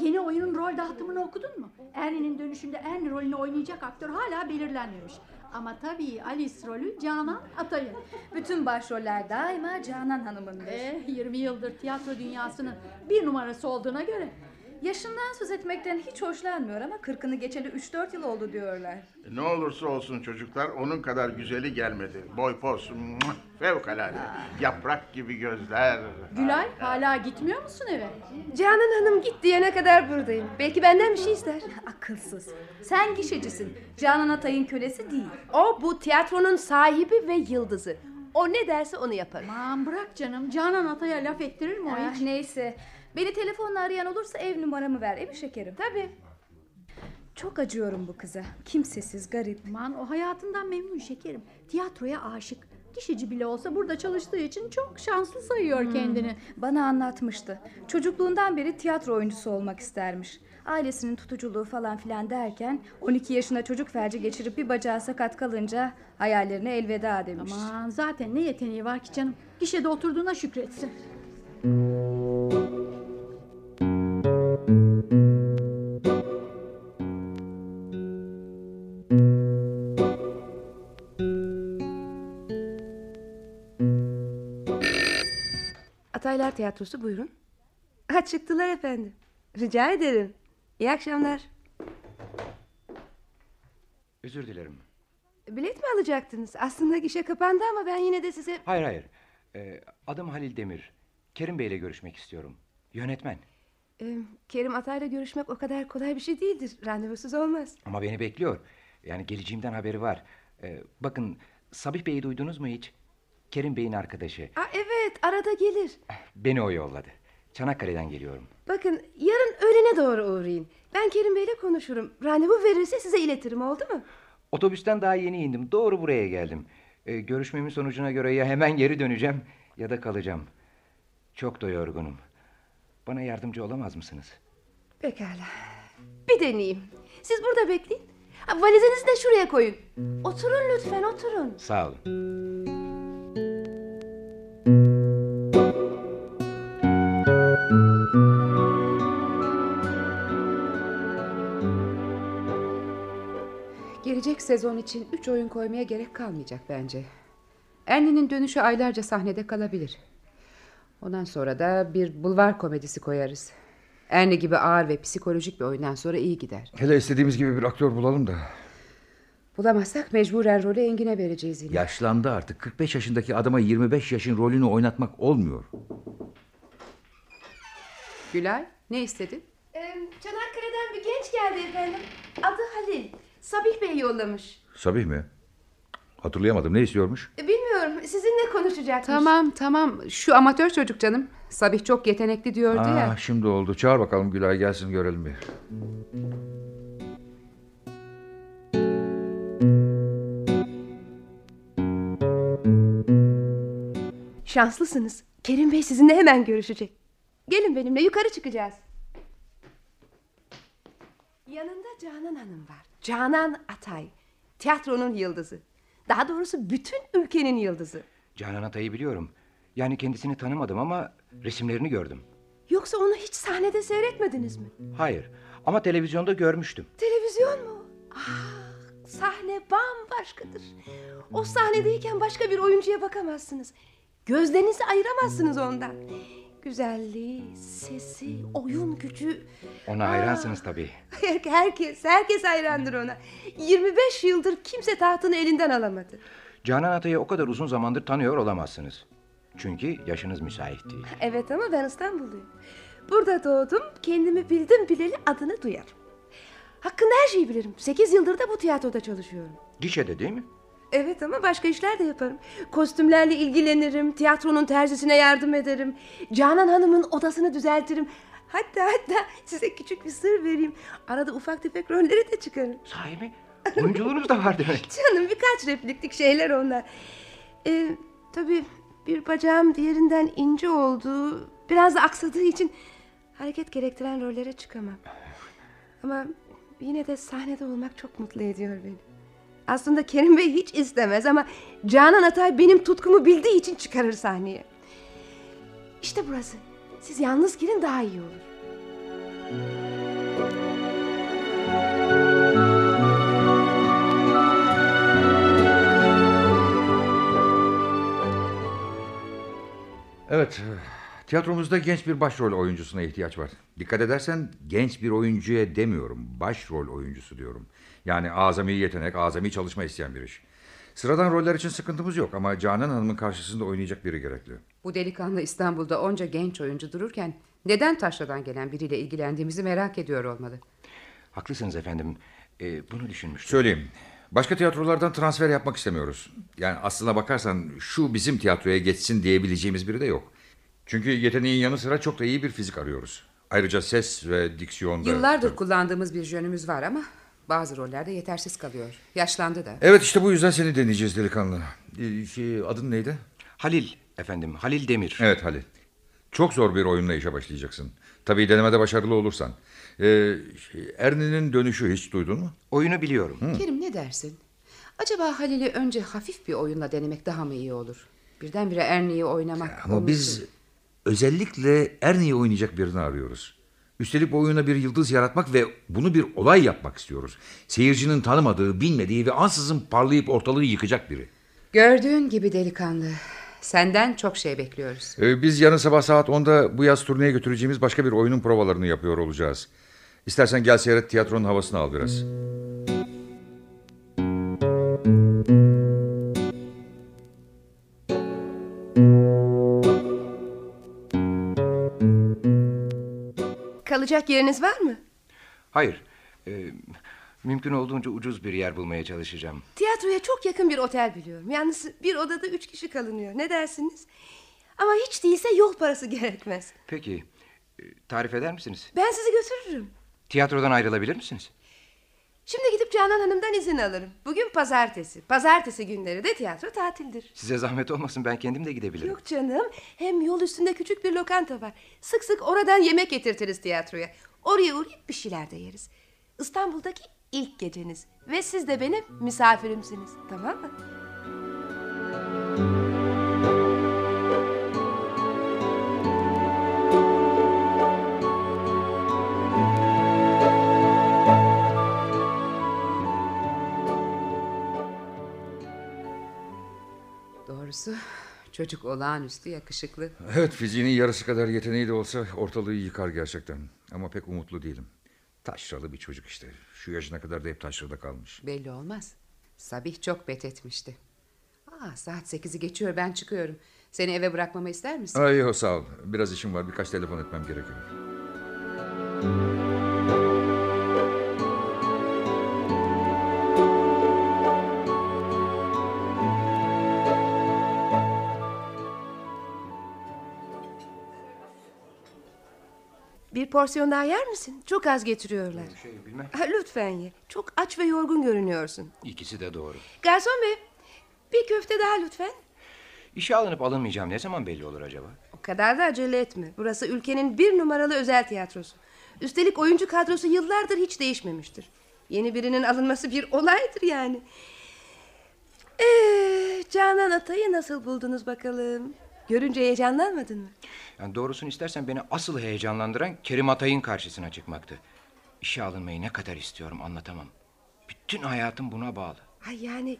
Yeni oyunun rol dağıtımını okudun mu? Ernie'nin dönüşünde Ernie rolünü oynayacak aktör hala belirlenmemiş. Ama tabii Alice rolü Canan Atay'ın. Bütün başroller daima Canan Hanım'ındır. Eh 20 yıldır tiyatro dünyasının bir numarası olduğuna göre. Yaşından söz etmekten hiç hoşlanmıyor ama kırkını geçeli 3-4 yıl oldu diyorlar. Ne olursa olsun çocuklar onun kadar güzeli gelmedi. Boy muah, fevkalade. Yaprak gibi gözler. Gülay hala gitmiyor musun eve? Canan Hanım git diyene kadar buradayım. Belki benden bir şey ister. Akılsız. Sen gişecisin. Canan Atay'ın kölesi değil. O bu tiyatronun sahibi ve yıldızı. O ne derse onu yaparım. Aman bırak canım Canan Atay'a laf ettirir mi o Ah, hiç? neyse. Beni telefonla arayan olursa ev numaramı ver. Evi şekerim. Tabii. Çok acıyorum bu kıza. Kimsesiz, garip. Aman o hayatından memnun şekerim. Tiyatroya aşık. Gişeci bile olsa burada çalıştığı için çok şanslı sayıyor kendini. Bana anlatmıştı. Çocukluğundan beri tiyatro oyuncusu olmak istermiş. Ailesinin tutuculuğu falan filan derken 12 yaşında çocuk felci geçirip bir bacağı sakat kalınca hayallerine elveda demiş. Aman zaten ne yeteneği var ki canım. Gişede oturduğuna şükretsin. Ataylar Tiyatrosu buyurun. Ha çıktılar efendim. Rica ederim. İyi akşamlar. Özür dilerim. Bilet mi alacaktınız? Aslında gişe kapandı ama ben yine de size... Hayır hayır. Ee, adım Halil Demir. Kerim Bey ile görüşmek istiyorum. Yönetmen. Ee, Kerim Atay'la görüşmek o kadar kolay bir şey değildir. Randevusuz olmaz. Ama beni bekliyor. Yani geleceğimden haberi var. Ee, bakın Sabih Bey'i duydunuz mu hiç? Kerim Bey'in arkadaşı. Aa, evet arada gelir. Beni o yolladı. Çanakkale'den geliyorum. Bakın yarın öğlene doğru uğrayın. Ben Kerim Bey'le konuşurum. Randevu verirse size iletirim oldu mu? Otobüsten daha yeni indim. Doğru buraya geldim. Ee, görüşmemin sonucuna göre ya hemen geri döneceğim ya da kalacağım. Çok da yorgunum. Bana yardımcı olamaz mısınız? Pekala. Bir deneyeyim. Siz burada bekleyin. Ha, valizinizi de şuraya koyun. Oturun lütfen oturun. Sağ olun. Gelecek sezon için 3 oyun koymaya gerek kalmayacak bence. Ernie'nin dönüşü aylarca sahnede kalabilir. Ondan sonra da bir bulvar komedisi koyarız. Ernie gibi ağır ve psikolojik bir oyundan sonra iyi gider. Hele istediğimiz gibi bir aktör bulalım da. Bulamazsak mecburen rolü Engin'e vereceğiz yine. Yaşlandı artık. 45 yaşındaki adama 25 yaşın rolünü oynatmak olmuyor. Gülay ne istedin? Ee, Çanakkale'den bir genç geldi efendim. Adı Halil. Sabih Bey yollamış. Sabih mi? Hatırlayamadım. Ne istiyormuş? E, Bilmiyorum sizinle konuşacakmış. Tamam tamam şu amatör çocuk canım. Sabih çok yetenekli diyordu Aa, ya. şimdi oldu. Çağır bakalım Gülay gelsin görelim bir. Şanslısınız. Kerim Bey sizinle hemen görüşecek. Gelin benimle yukarı çıkacağız. Yanında Canan Hanım var. Canan Atay. Tiyatronun yıldızı. Daha doğrusu bütün ülkenin yıldızı. Canan Atay'ı biliyorum. Yani kendisini tanımadım ama resimlerini gördüm. Yoksa onu hiç sahnede seyretmediniz mi? Hayır ama televizyonda görmüştüm. Televizyon mu? Ah, sahne bambaşkadır. O sahnedeyken başka bir oyuncuya bakamazsınız. Gözlerinizi ayıramazsınız ondan. Güzelliği, sesi, oyun gücü. Ona hayransınız tabii. Herkes, herkes hayrandır ona. 25 yıldır kimse tahtını elinden alamadı. Canan Atay'ı o kadar uzun zamandır tanıyor olamazsınız. Çünkü yaşınız müsait değil. Evet ama ben İstanbulluyum. Burada doğdum, kendimi bildim bileli adını duyarım. Hakkında her şeyi bilirim. 8 yıldır da bu tiyatroda çalışıyorum. Gişede değil mi? Evet ama başka işler de yaparım. Kostümlerle ilgilenirim, tiyatronun terzisine yardım ederim. Canan Hanım'ın odasını düzeltirim. Hatta hatta size küçük bir sır vereyim. Arada ufak tefek rolleri de çıkarım. Sahi mi? Oyunculuğunuz da var demek. Canım birkaç repliklik şeyler onlar. Ee, tabii bir bacağım diğerinden ince olduğu, biraz da aksadığı için hareket gerektiren rollere çıkamam. Ama yine de sahnede olmak çok mutlu ediyor beni. Aslında Kerim Bey hiç istemez ama Canan Atay benim tutkumu bildiği için çıkarır sahneye. İşte burası. Siz yalnız girin daha iyi olur. Evet, tiyatromuzda genç bir başrol oyuncusuna ihtiyaç var. Dikkat edersen genç bir oyuncuya demiyorum, başrol oyuncusu diyorum. Yani azami yetenek, azami çalışma isteyen bir iş. Sıradan roller için sıkıntımız yok ama Canan Hanım'ın karşısında oynayacak biri gerekli. Bu delikanlı İstanbul'da onca genç oyuncu dururken neden taşradan gelen biriyle ilgilendiğimizi merak ediyor olmalı. Haklısınız efendim. Ee, bunu düşünmüştüm. Söyleyeyim, başka tiyatrolardan transfer yapmak istemiyoruz. Yani aslına bakarsan şu bizim tiyatroya geçsin diyebileceğimiz biri de yok. Çünkü yeteneğin yanı sıra çok da iyi bir fizik arıyoruz. Ayrıca ses ve diksiyonda... Yıllardır kullandığımız bir jönümüz var ama bazı rollerde yetersiz kalıyor. Yaşlandı da. Evet işte bu yüzden seni deneyeceğiz delikanlı. Ee, Şey, adın neydi? Halil efendim. Halil Demir. Evet Halil. Çok zor bir oyunla işe başlayacaksın. Tabii denemede başarılı olursan. Ee, şey, Erni'nin dönüşü hiç duydun mu? Oyunu biliyorum. Kerim ne dersin? Acaba Halil'i önce hafif bir oyunla denemek daha mı iyi olur? Birdenbire Ernie'yi oynamak... Ama onun biz için- özellikle Ernie'yi oynayacak birini arıyoruz. Üstelik bu oyuna bir yıldız yaratmak ve bunu bir olay yapmak istiyoruz. Seyircinin tanımadığı, bilmediği ve ansızın parlayıp ortalığı yıkacak biri. Gördüğün gibi delikanlı. Senden çok şey bekliyoruz. Ee, biz yarın sabah saat 10'da bu yaz turneye götüreceğimiz başka bir oyunun provalarını yapıyor olacağız. İstersen gel seyret tiyatronun havasını al biraz. Kalacak yeriniz var mı? Hayır. Ee, mümkün olduğunca ucuz bir yer bulmaya çalışacağım. Tiyatroya çok yakın bir otel biliyorum. Yalnız bir odada üç kişi kalınıyor. Ne dersiniz? Ama hiç değilse yol parası gerekmez. Peki. e, Tarif eder misiniz? Ben sizi götürürüm. Tiyatrodan ayrılabilir misiniz? Şimdi gidip Canan Hanım'dan izin alırım. Bugün pazartesi. Pazartesi günleri de tiyatro tatildir. Size zahmet olmasın ben kendim de gidebilirim. Yok canım. Hem yol üstünde küçük bir lokanta var. Sık sık oradan yemek getirtiriz tiyatroya. Oraya uğrayıp bir şeyler de yeriz. İstanbul'daki ilk geceniz. Ve siz de benim misafirimsiniz. Tamam mı? Doğrusu çocuk olağanüstü yakışıklı. Evet fiziğinin yarısı kadar yeteneği de olsa ortalığı yıkar gerçekten. Ama pek umutlu değilim. Taşralı bir çocuk işte. Şu yaşına kadar da hep taşrada kalmış. Belli olmaz. Sabih çok bet etmişti. Aa, saat sekizi geçiyor ben çıkıyorum. Seni eve bırakmamı ister misin? Ay yok sağ ol. Biraz işim var. Birkaç telefon etmem gerekiyor. Bir porsiyon daha yer misin? Çok az getiriyorlar. Şey bilmem. Ha, lütfen ye. Çok aç ve yorgun görünüyorsun. İkisi de doğru. Garson bey, bir köfte daha lütfen. İşe alınıp alınmayacağım ne zaman belli olur acaba? O kadar da acele etme. Burası ülkenin bir numaralı özel tiyatrosu. Üstelik oyuncu kadrosu yıllardır hiç değişmemiştir. Yeni birinin alınması bir olaydır yani. Ee, Canan Atay'ı nasıl buldunuz bakalım? Görünce heyecanlanmadın mı? Yani doğrusunu istersen beni asıl heyecanlandıran Kerim Atay'ın karşısına çıkmaktı. İşe alınmayı ne kadar istiyorum anlatamam. Bütün hayatım buna bağlı. Ay yani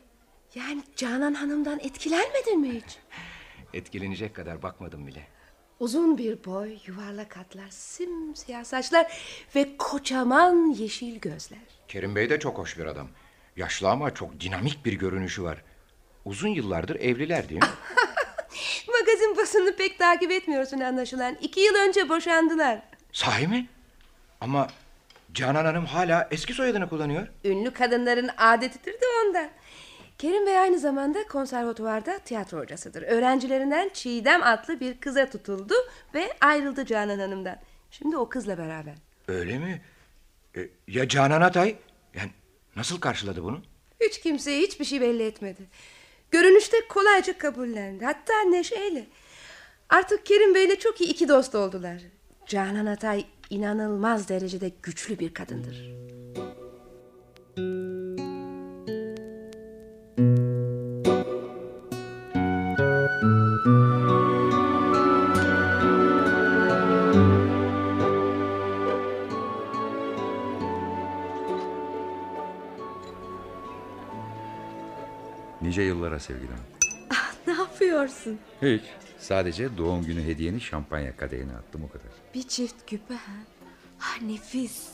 yani Canan Hanım'dan etkilenmedin mi hiç? Etkilenecek kadar bakmadım bile. Uzun bir boy, yuvarlak hatlar, simsiyah saçlar ve kocaman yeşil gözler. Kerim Bey de çok hoş bir adam. Yaşlı ama çok dinamik bir görünüşü var. Uzun yıllardır evliler değil mi? Magazin basını pek takip etmiyorsun anlaşılan. İki yıl önce boşandılar. Sahi mi? Ama Canan Hanım hala eski soyadını kullanıyor. Ünlü kadınların adetidir de ondan. Kerim Bey aynı zamanda konservatuvarda tiyatro hocasıdır. Öğrencilerinden Çiğdem adlı bir kıza tutuldu ve ayrıldı Canan Hanım'dan. Şimdi o kızla beraber. Öyle mi? E, ya Canan Atay? Yani nasıl karşıladı bunu? Hiç kimseye hiçbir şey belli etmedi. Görünüşte kolayca kabullendi. Hatta neşeyle. Artık Kerim Bey'le çok iyi iki dost oldular. Canan Atay inanılmaz derecede güçlü bir kadındır. Yapıyorsun? Hiç. Sadece doğum günü hediyeni şampanya kadehine attım o kadar. Bir çift küpe ha? Ah nefis.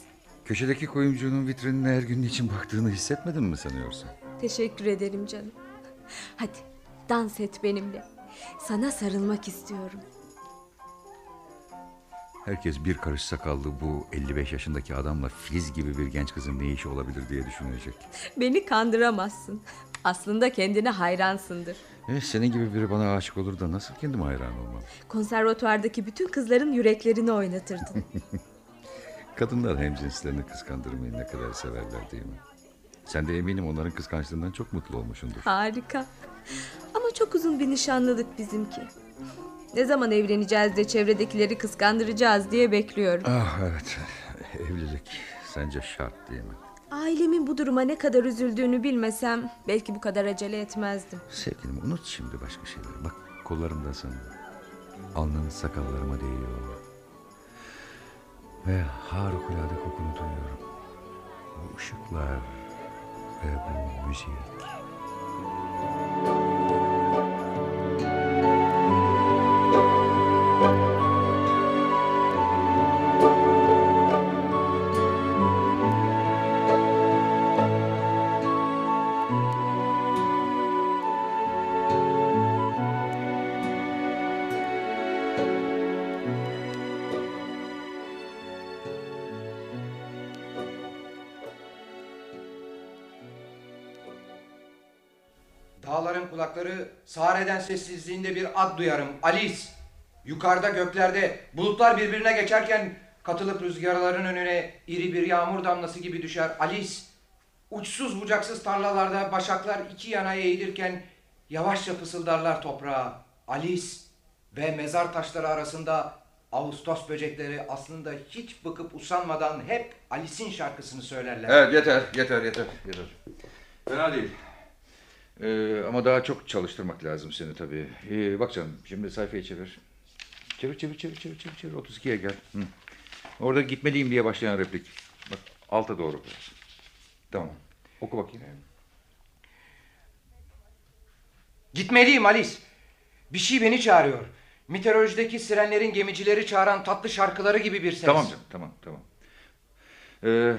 Köşedeki kuyumcunun vitrinine her gün için baktığını hissetmedin mi sanıyorsun? Teşekkür ederim canım. Hadi dans et benimle. Sana sarılmak istiyorum. Herkes bir karış sakallı bu 55 yaşındaki adamla Filiz gibi bir genç kızın ne işi olabilir diye düşünecek. Beni kandıramazsın. Aslında kendine hayransındır. E, senin gibi biri bana aşık olur da nasıl kendime hayran olmam? Konservatuardaki bütün kızların yüreklerini oynatırdın. Kadınlar hem cinslerini kıskandırmayı ne kadar severler değil mi? Sen de eminim onların kıskançlığından çok mutlu olmuşsundur. Harika. Ama çok uzun bir nişanlılık bizimki. Ne zaman evleneceğiz de çevredekileri kıskandıracağız diye bekliyorum. Ah evet. Evlilik sence şart değil mi? Ailemin bu duruma ne kadar üzüldüğünü bilmesem belki bu kadar acele etmezdim. Sevgilim unut şimdi başka şeyleri. Bak kollarımda sana. Alnın sakallarıma değiyor. Ve harikulade kokunu duyuyorum. Bu ışıklar ve bu müzik. Kulakları sağır eden sessizliğinde bir ad duyarım. Alice. Yukarıda göklerde bulutlar birbirine geçerken katılıp rüzgarların önüne iri bir yağmur damlası gibi düşer. Alice. Uçsuz bucaksız tarlalarda başaklar iki yana eğilirken yavaşça fısıldarlar toprağa. Alice. Ve mezar taşları arasında Ağustos böcekleri aslında hiç bıkıp usanmadan hep Alice'in şarkısını söylerler. Evet yeter yeter yeter. yeter. Fena değil. Ee, ama daha çok çalıştırmak lazım seni tabii. Ee, bak canım şimdi sayfayı çevir. Çevir çevir çevir çevir çevir. çevir. 32'ye gel. Hı. Orada gitmeliyim diye başlayan replik. Bak alta doğru. Tamam. Oku bakayım. Gitmeliyim Alice. Bir şey beni çağırıyor. Mitolojideki sirenlerin gemicileri çağıran tatlı şarkıları gibi bir ses. Tamam canım tamam tamam. Ee,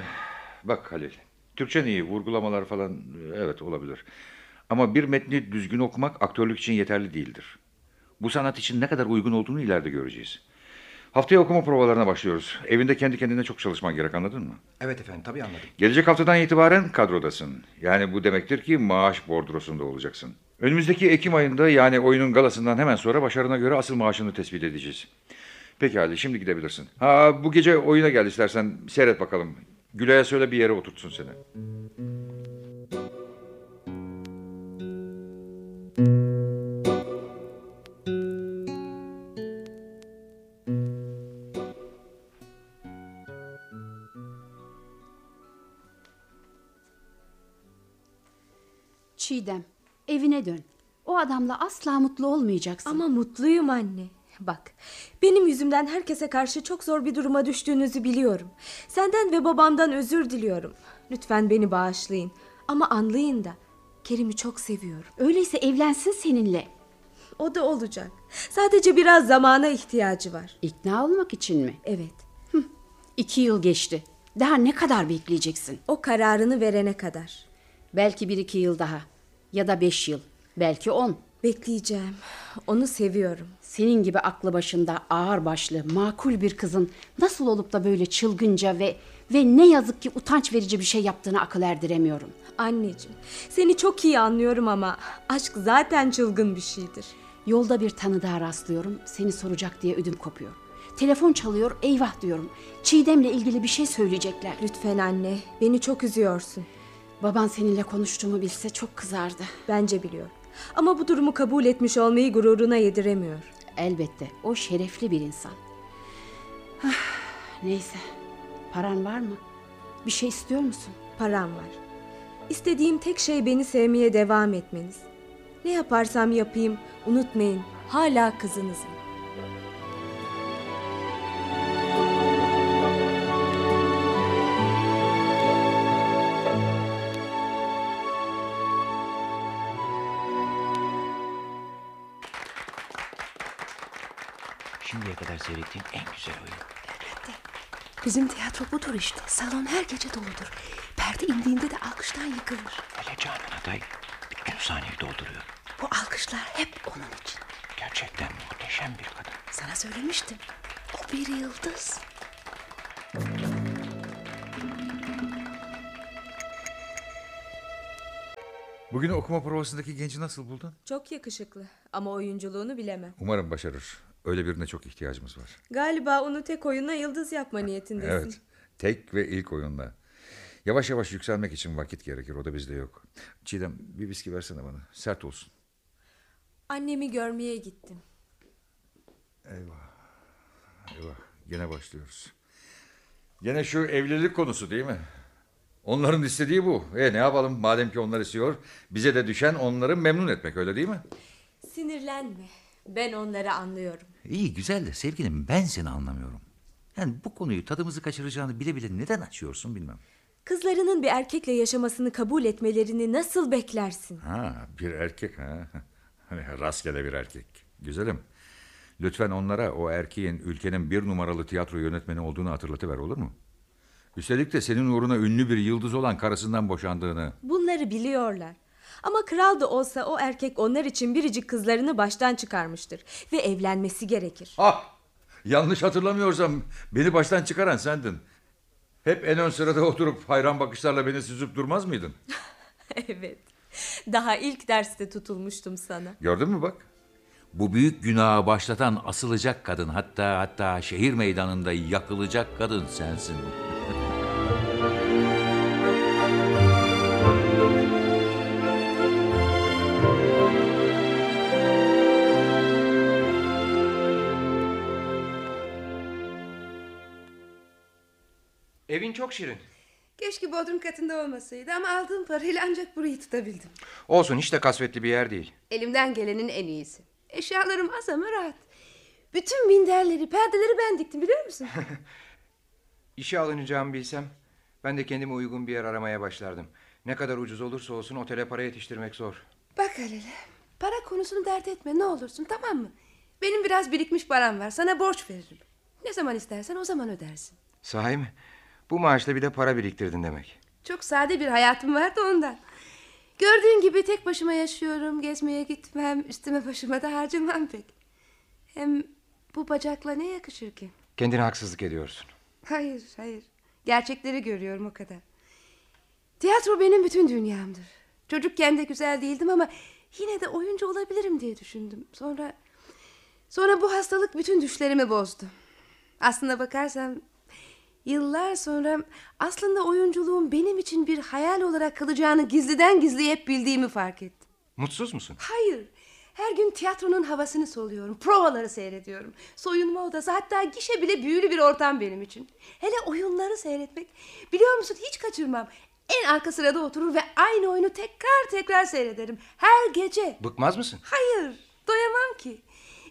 bak Halil. Türkçen iyi vurgulamalar falan e, evet olabilir. Ama bir metni düzgün okumak aktörlük için yeterli değildir. Bu sanat için ne kadar uygun olduğunu ileride göreceğiz. Haftaya okuma provalarına başlıyoruz. Evinde kendi kendine çok çalışman gerek anladın mı? Evet efendim tabii anladım. Gelecek haftadan itibaren kadrodasın. Yani bu demektir ki maaş bordrosunda olacaksın. Önümüzdeki Ekim ayında yani oyunun galasından hemen sonra başarına göre asıl maaşını tespit edeceğiz. Peki Halil şimdi gidebilirsin. Ha bu gece oyuna gel istersen seyret bakalım. Gülay'a söyle bir yere oturtsun seni. Evine dön. O adamla asla mutlu olmayacaksın. Ama mutluyum anne. Bak, benim yüzümden herkese karşı çok zor bir duruma düştüğünüzü biliyorum. Senden ve babamdan özür diliyorum. Lütfen beni bağışlayın. Ama anlayın da Kerim'i çok seviyorum. Öyleyse evlensin seninle. O da olacak. Sadece biraz zamana ihtiyacı var. İkna olmak için mi? Evet, İki yıl geçti. Daha ne kadar bekleyeceksin? o kararını verene kadar. Belki bir iki yıl daha. Ya da beş yıl. Belki on. Bekleyeceğim. Onu seviyorum. Senin gibi aklı başında ağır başlı, makul bir kızın nasıl olup da böyle çılgınca ve ve ne yazık ki utanç verici bir şey yaptığını akıl erdiremiyorum. Anneciğim, seni çok iyi anlıyorum ama aşk zaten çılgın bir şeydir. Yolda bir tanıdığa rastlıyorum. Seni soracak diye ödüm kopuyor. Telefon çalıyor, eyvah diyorum. Çiğdem'le ilgili bir şey söyleyecekler. Lütfen anne, beni çok üzüyorsun. Baban seninle konuştuğumu bilse çok kızardı. Bence biliyor. Ama bu durumu kabul etmiş olmayı gururuna yediremiyor. Elbette o şerefli bir insan. Ah, neyse. Paran var mı? Bir şey istiyor musun? Param var. İstediğim tek şey beni sevmeye devam etmeniz. Ne yaparsam yapayım, unutmayın, hala kızınızım. Şimdiye kadar seyrettiğim en güzel oyun. Bizim tiyatro budur işte. Salon her gece doludur. Perde indiğinde de alkıştan yıkılır. Hele Canan Aday bütün sahneyi dolduruyor. Bu alkışlar hep onun için. Gerçekten muhteşem bir kadın. Sana söylemiştim. O bir yıldız. Bugün okuma provasındaki genci nasıl buldun? Çok yakışıklı ama oyunculuğunu bilemem. Umarım başarır. Öyle birine çok ihtiyacımız var. Galiba onu tek oyuna yıldız yapma niyetindesin. Evet. Tek ve ilk oyunda. Yavaş yavaş yükselmek için vakit gerekir. O da bizde yok. Çiğdem bir viski versene bana. Sert olsun. Annemi görmeye gittim. Eyvah. Eyvah. Gene başlıyoruz. Gene şu evlilik konusu değil mi? Onların istediği bu. E ne yapalım? Madem ki onlar istiyor, bize de düşen onları memnun etmek öyle değil mi? Sinirlenme. Ben onları anlıyorum. İyi güzel de sevgilim ben seni anlamıyorum. Yani bu konuyu tadımızı kaçıracağını bile bile neden açıyorsun bilmem. Kızlarının bir erkekle yaşamasını kabul etmelerini nasıl beklersin? Ha bir erkek ha. Rastgele bir erkek. Güzelim. Lütfen onlara o erkeğin ülkenin bir numaralı tiyatro yönetmeni olduğunu hatırlatıver olur mu? Üstelik de senin uğruna ünlü bir yıldız olan karısından boşandığını. Bunları biliyorlar. Ama kral da olsa o erkek onlar için biricik kızlarını baştan çıkarmıştır. Ve evlenmesi gerekir. Ah! Yanlış hatırlamıyorsam beni baştan çıkaran sendin. Hep en ön sırada oturup hayran bakışlarla beni süzüp durmaz mıydın? evet. Daha ilk derste tutulmuştum sana. Gördün mü bak? Bu büyük günahı başlatan asılacak kadın hatta hatta şehir meydanında yakılacak kadın sensin. Evin çok şirin. Keşke bodrum katında olmasaydı ama aldığım parayla ancak burayı tutabildim. Olsun hiç de kasvetli bir yer değil. Elimden gelenin en iyisi. Eşyalarım az ama rahat. Bütün minderleri, perdeleri ben diktim biliyor musun? İşe alınacağımı bilsem ben de kendime uygun bir yer aramaya başlardım. Ne kadar ucuz olursa olsun otele para yetiştirmek zor. Bak Halil, para konusunu dert etme ne olursun tamam mı? Benim biraz birikmiş param var, sana borç veririm. Ne zaman istersen o zaman ödersin. Sahi mi? Bu maaşla bir de para biriktirdin demek. Çok sade bir hayatım vardı ondan. Gördüğün gibi tek başıma yaşıyorum, gezmeye gitmem, üstüme başıma da harcamam pek. Hem bu bacakla ne yakışır ki? Kendine haksızlık ediyorsun. Hayır, hayır. Gerçekleri görüyorum o kadar. Tiyatro benim bütün dünyamdır. Çocukken de güzel değildim ama yine de oyuncu olabilirim diye düşündüm. Sonra sonra bu hastalık bütün düşlerimi bozdu. Aslında bakarsan yıllar sonra aslında oyunculuğun benim için bir hayal olarak kalacağını gizliden gizliye hep bildiğimi fark ettim. Mutsuz musun? Hayır. Her gün tiyatronun havasını soluyorum. Provaları seyrediyorum. Soyunma odası hatta gişe bile büyülü bir ortam benim için. Hele oyunları seyretmek. Biliyor musun hiç kaçırmam. En arka sırada oturur ve aynı oyunu tekrar tekrar seyrederim. Her gece. Bıkmaz mısın? Hayır. Doyamam ki.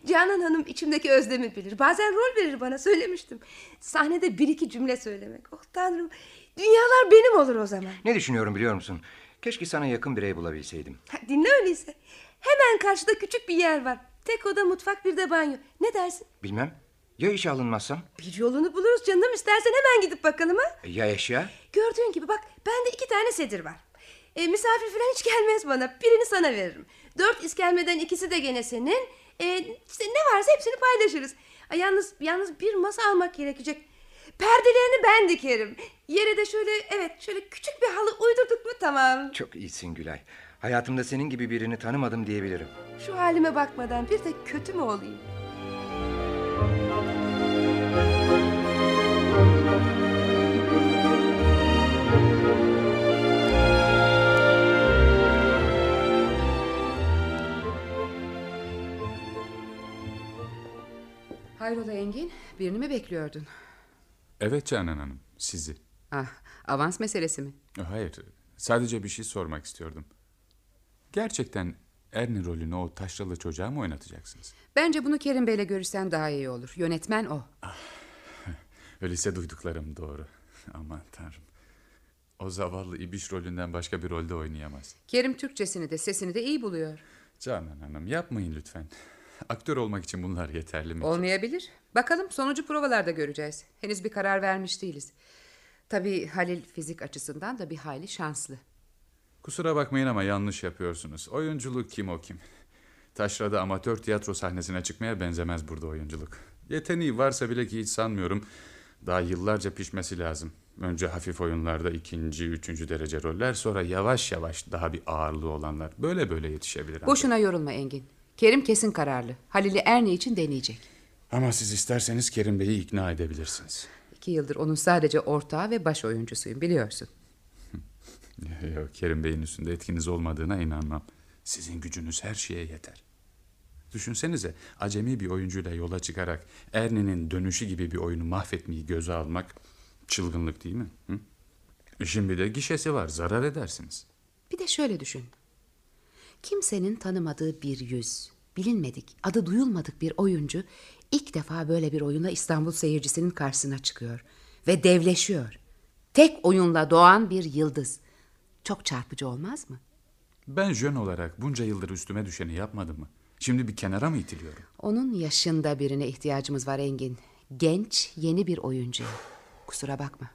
Canan Hanım içimdeki özlemi bilir. Bazen rol verir bana söylemiştim. Sahnede bir iki cümle söylemek. Oh tanrım. Dünyalar benim olur o zaman. Ne düşünüyorum biliyor musun? Keşke sana yakın birey bulabilseydim. Ha, dinle öyleyse. Hemen karşıda küçük bir yer var. Tek oda mutfak bir de banyo. Ne dersin? Bilmem. Ya işe alınmazsam? Bir yolunu buluruz canım. İstersen hemen gidip bakalım ha. E, Ya eşya? Gördüğün gibi bak bende iki tane sedir var. E, misafir falan hiç gelmez bana. Birini sana veririm. Dört iskelmeden ikisi de gene senin. E, işte ne varsa hepsini paylaşırız. Ay, yalnız yalnız bir masa almak gerekecek. Perdelerini ben dikerim. Yere de şöyle evet şöyle küçük bir halı uydurduk mu tamam. Çok iyisin Gülay. Hayatımda senin gibi birini tanımadım diyebilirim. Şu halime bakmadan bir de kötü mü olayım? Hayrola Engin? Birini mi bekliyordun? Evet Canan Hanım, sizi. Ah, avans meselesi mi? Hayır, sadece bir şey sormak istiyordum. Gerçekten Ernie rolünü o taşralı çocuğa mı oynatacaksınız? Bence bunu Kerim Bey'le görüşsen daha iyi olur. Yönetmen o. Öyleyse duyduklarım doğru. Aman tanrım. O zavallı ibiş rolünden başka bir rolde oynayamaz. Kerim Türkçesini de sesini de iyi buluyor. Canan Hanım yapmayın lütfen. Aktör olmak için bunlar yeterli mi? Olmayabilir. Bakalım sonucu provalarda göreceğiz. Henüz bir karar vermiş değiliz. Tabii Halil fizik açısından da bir hayli şanslı. Kusura bakmayın ama yanlış yapıyorsunuz. Oyunculuk kim o kim? Taşrada amatör tiyatro sahnesine çıkmaya benzemez burada oyunculuk. Yeteneği varsa bile ki hiç sanmıyorum. Daha yıllarca pişmesi lazım. Önce hafif oyunlarda ikinci, üçüncü derece roller sonra yavaş yavaş daha bir ağırlığı olanlar. Böyle böyle yetişebilir. Boşuna yorulma Engin. Kerim kesin kararlı. Halil'i Ernie için deneyecek. Ama siz isterseniz Kerim Bey'i ikna edebilirsiniz. İki yıldır onun sadece ortağı ve baş oyuncusuyum biliyorsun. Yok Kerim Bey'in üstünde etkiniz olmadığına inanmam. Sizin gücünüz her şeye yeter. Düşünsenize acemi bir oyuncuyla yola çıkarak Ernie'nin dönüşü gibi bir oyunu mahvetmeyi göze almak çılgınlık değil mi? Hı? Bir de gişesi var zarar edersiniz. Bir de şöyle düşün. Kimsenin tanımadığı bir yüz, bilinmedik, adı duyulmadık bir oyuncu ilk defa böyle bir oyuna İstanbul seyircisinin karşısına çıkıyor ve devleşiyor. Tek oyunla doğan bir yıldız. Çok çarpıcı olmaz mı? Ben jön olarak bunca yıldır üstüme düşeni yapmadım mı? Şimdi bir kenara mı itiliyorum? Onun yaşında birine ihtiyacımız var Engin. Genç, yeni bir oyuncu. Kusura bakma.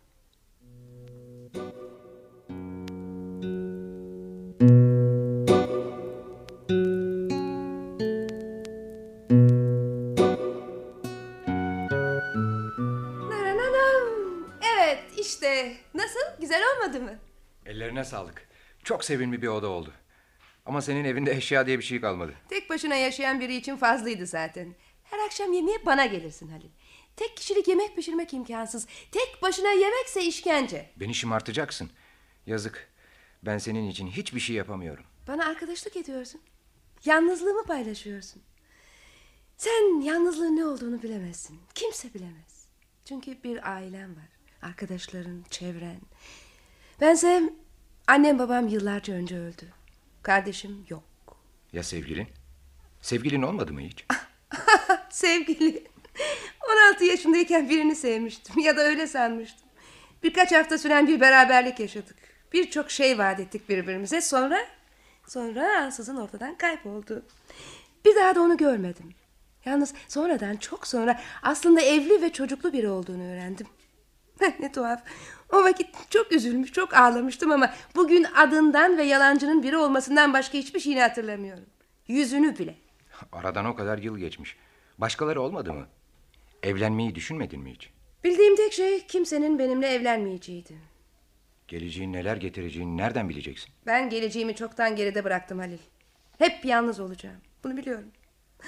Sağlık. Çok sevimli bir oda oldu. Ama senin evinde eşya diye bir şey kalmadı. Tek başına yaşayan biri için fazlaydı zaten. Her akşam yemeğe bana gelirsin Halil. Tek kişilik yemek pişirmek imkansız. Tek başına yemekse işkence. Beni şımartacaksın. Yazık. Ben senin için hiçbir şey yapamıyorum. Bana arkadaşlık ediyorsun. Yalnızlığımı paylaşıyorsun. Sen yalnızlığın ne olduğunu bilemezsin. Kimse bilemez. Çünkü bir ailen var. Arkadaşların, çevren. Bense annem babam yıllarca önce öldü. Kardeşim yok. Ya sevgilin? Sevgilin olmadı mı hiç? Sevgili. 16 yaşındayken birini sevmiştim ya da öyle sanmıştım. Birkaç hafta süren bir beraberlik yaşadık. Birçok şey vaat ettik birbirimize. Sonra sonra ansızın ortadan kayboldu. Bir daha da onu görmedim. Yalnız sonradan çok sonra aslında evli ve çocuklu biri olduğunu öğrendim. ne tuhaf. O vakit çok üzülmüş, çok ağlamıştım ama bugün adından ve yalancının biri olmasından başka hiçbir şeyini hatırlamıyorum. Yüzünü bile. Aradan o kadar yıl geçmiş. Başkaları olmadı mı? Evlenmeyi düşünmedin mi hiç? Bildiğim tek şey kimsenin benimle evlenmeyeceğiydi. Geleceğin neler getireceğini nereden bileceksin? Ben geleceğimi çoktan geride bıraktım Halil. Hep yalnız olacağım. Bunu biliyorum.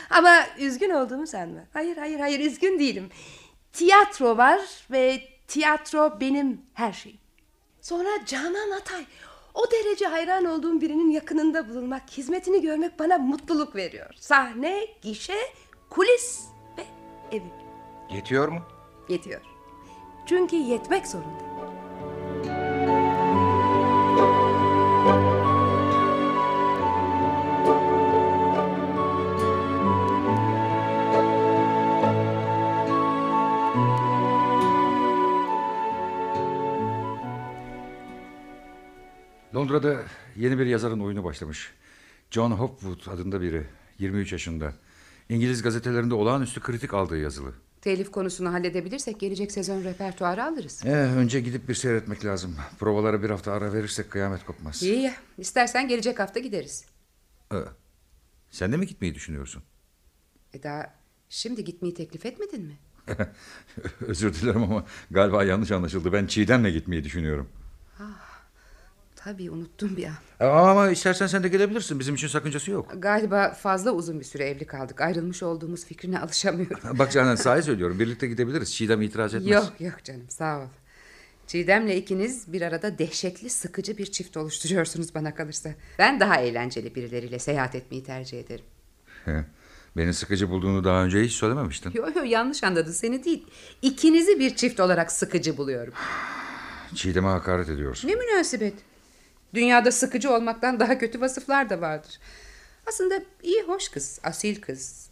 Ama üzgün olduğumu sanma. Hayır hayır hayır üzgün değilim. Tiyatro var ve tiyatro benim her şeyim. Sonra Canan Atay. O derece hayran olduğum birinin yakınında bulunmak, hizmetini görmek bana mutluluk veriyor. Sahne, gişe, kulis ve evim. Yetiyor mu? Yetiyor. Çünkü yetmek zorunda. Londra'da yeni bir yazarın oyunu başlamış. John Hopwood adında biri. 23 yaşında. İngiliz gazetelerinde olağanüstü kritik aldığı yazılı. Telif konusunu halledebilirsek gelecek sezon repertuarı alırız. Eh, önce gidip bir seyretmek lazım. Provalara bir hafta ara verirsek kıyamet kopmaz. İyi ya. İstersen gelecek hafta gideriz. Ee, sen de mi gitmeyi düşünüyorsun? E daha şimdi gitmeyi teklif etmedin mi? Özür dilerim ama galiba yanlış anlaşıldı. Ben Çiğdem'le gitmeyi düşünüyorum. Tabii unuttum bir an. Ama, ama istersen sen de gelebilirsin. Bizim için sakıncası yok. Galiba fazla uzun bir süre evli kaldık. Ayrılmış olduğumuz fikrine alışamıyorum. Bak Canan sahi söylüyorum. Birlikte gidebiliriz. Çiğdem itiraz etmez. yok yok canım sağ ol. Çiğdem'le ikiniz bir arada dehşetli sıkıcı bir çift oluşturuyorsunuz bana kalırsa. Ben daha eğlenceli birileriyle seyahat etmeyi tercih ederim. Beni sıkıcı bulduğunu daha önce hiç söylememiştin. Yo yo yanlış anladın seni değil. İkinizi bir çift olarak sıkıcı buluyorum. Çiğdem'e hakaret ediyorsun. Ne münasebet. Dünyada sıkıcı olmaktan daha kötü vasıflar da vardır. Aslında iyi hoş kız, asil kız.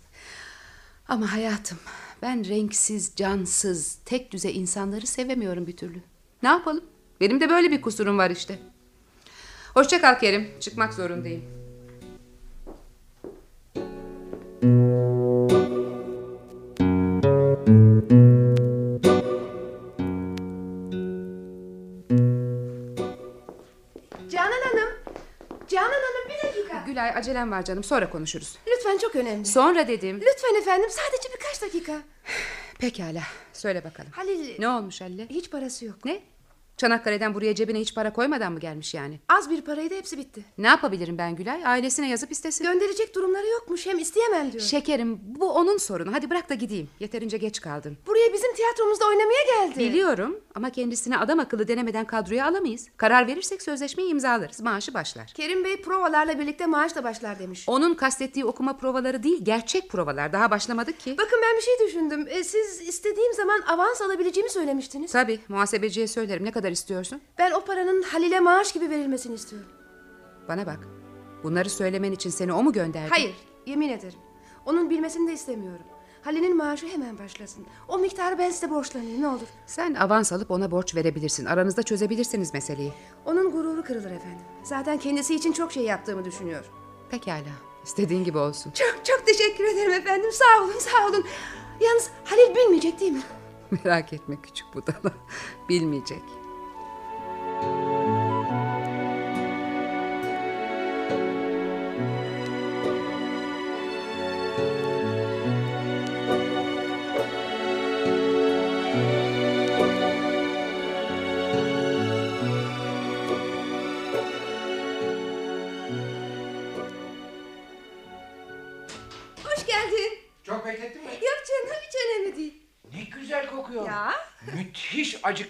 Ama hayatım ben renksiz, cansız, tek düze insanları sevemiyorum bir türlü. Ne yapalım? Benim de böyle bir kusurum var işte. Hoşça kal Kerim. Çıkmak zorundayım. Gülay acelem var canım sonra konuşuruz. Lütfen çok önemli. Sonra dedim. Lütfen efendim sadece birkaç dakika. Pekala söyle bakalım. Halil Ne olmuş Halil'e? hiç parası yok. Ne? Çanakkale'den buraya cebine hiç para koymadan mı gelmiş yani? Az bir paraydı hepsi bitti. Ne yapabilirim ben Gülay? Ailesine yazıp istesin. Gönderecek durumları yokmuş hem isteyemem diyor. Şekerim bu onun sorunu. Hadi bırak da gideyim. Yeterince geç kaldım. Buraya bizim tiyatromuzda oynamaya geldi. Biliyorum ama kendisini adam akıllı denemeden kadroya alamayız. Karar verirsek sözleşmeyi imzalarız. Maaşı başlar. Kerim Bey provalarla birlikte maaş da başlar demiş. Onun kastettiği okuma provaları değil, gerçek provalar. Daha başlamadık ki. Bakın ben bir şey düşündüm. E, siz istediğim zaman avans alabileceğimi söylemiştiniz. Tabii, muhasebeciye söylerim. Ne kadar istiyorsun? Ben o paranın Halil'e maaş gibi verilmesini istiyorum. Bana bak. Bunları söylemen için seni o mu gönderdi? Hayır, yemin ederim. Onun bilmesini de istemiyorum. Halil'in maaşı hemen başlasın. O miktarı ben size borçlanayım ne olur. Sen avans alıp ona borç verebilirsin. Aranızda çözebilirsiniz meseleyi. Onun gururu kırılır efendim. Zaten kendisi için çok şey yaptığımı düşünüyor. Pekala. İstediğin gibi olsun. Çok çok teşekkür ederim efendim. Sağ olun, sağ olun. Yalnız Halil bilmeyecek değil mi? Merak etme küçük budala. Bilmeyecek.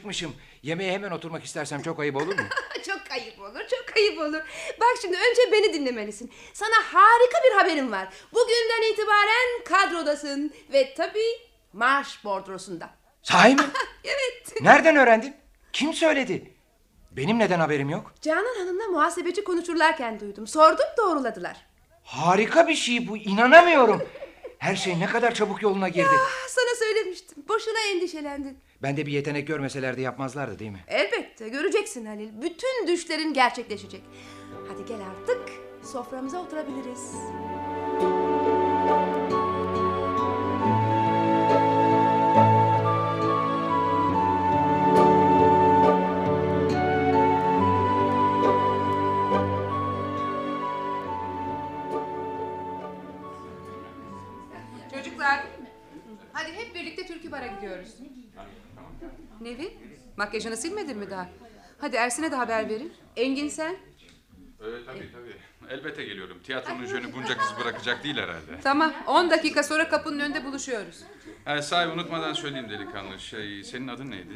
Acıkmışım. Yemeğe hemen oturmak istersem çok ayıp olur mu? çok ayıp olur, çok ayıp olur. Bak şimdi önce beni dinlemelisin. Sana harika bir haberim var. Bugünden itibaren kadrodasın. Ve tabii marş bordrosunda. Sahi mi? Evet. Nereden öğrendin? Kim söyledi? Benim neden haberim yok? Canan Hanım'la muhasebeci konuşurlarken duydum. Sordum doğruladılar. Harika bir şey bu. inanamıyorum. Her şey ne kadar çabuk yoluna girdi. Ah, sana söylemiştim. Boşuna endişelendin. Ben de bir yetenek görmeselerdi yapmazlardı değil mi? Elbette göreceksin Halil. Bütün düşlerin gerçekleşecek. Hadi gel artık soframıza oturabiliriz. Nevin, makyajını silmedin mi daha? Hadi Ersin'e de haber verin. Engin sen? Ee, tabii tabii. Elbette geliyorum. Tiyatronun jönü bunca kız bırakacak değil herhalde. Tamam, 10 dakika sonra kapının önünde buluşuyoruz. Ha, sahi unutmadan söyleyeyim delikanlı. Şey, senin adın neydi?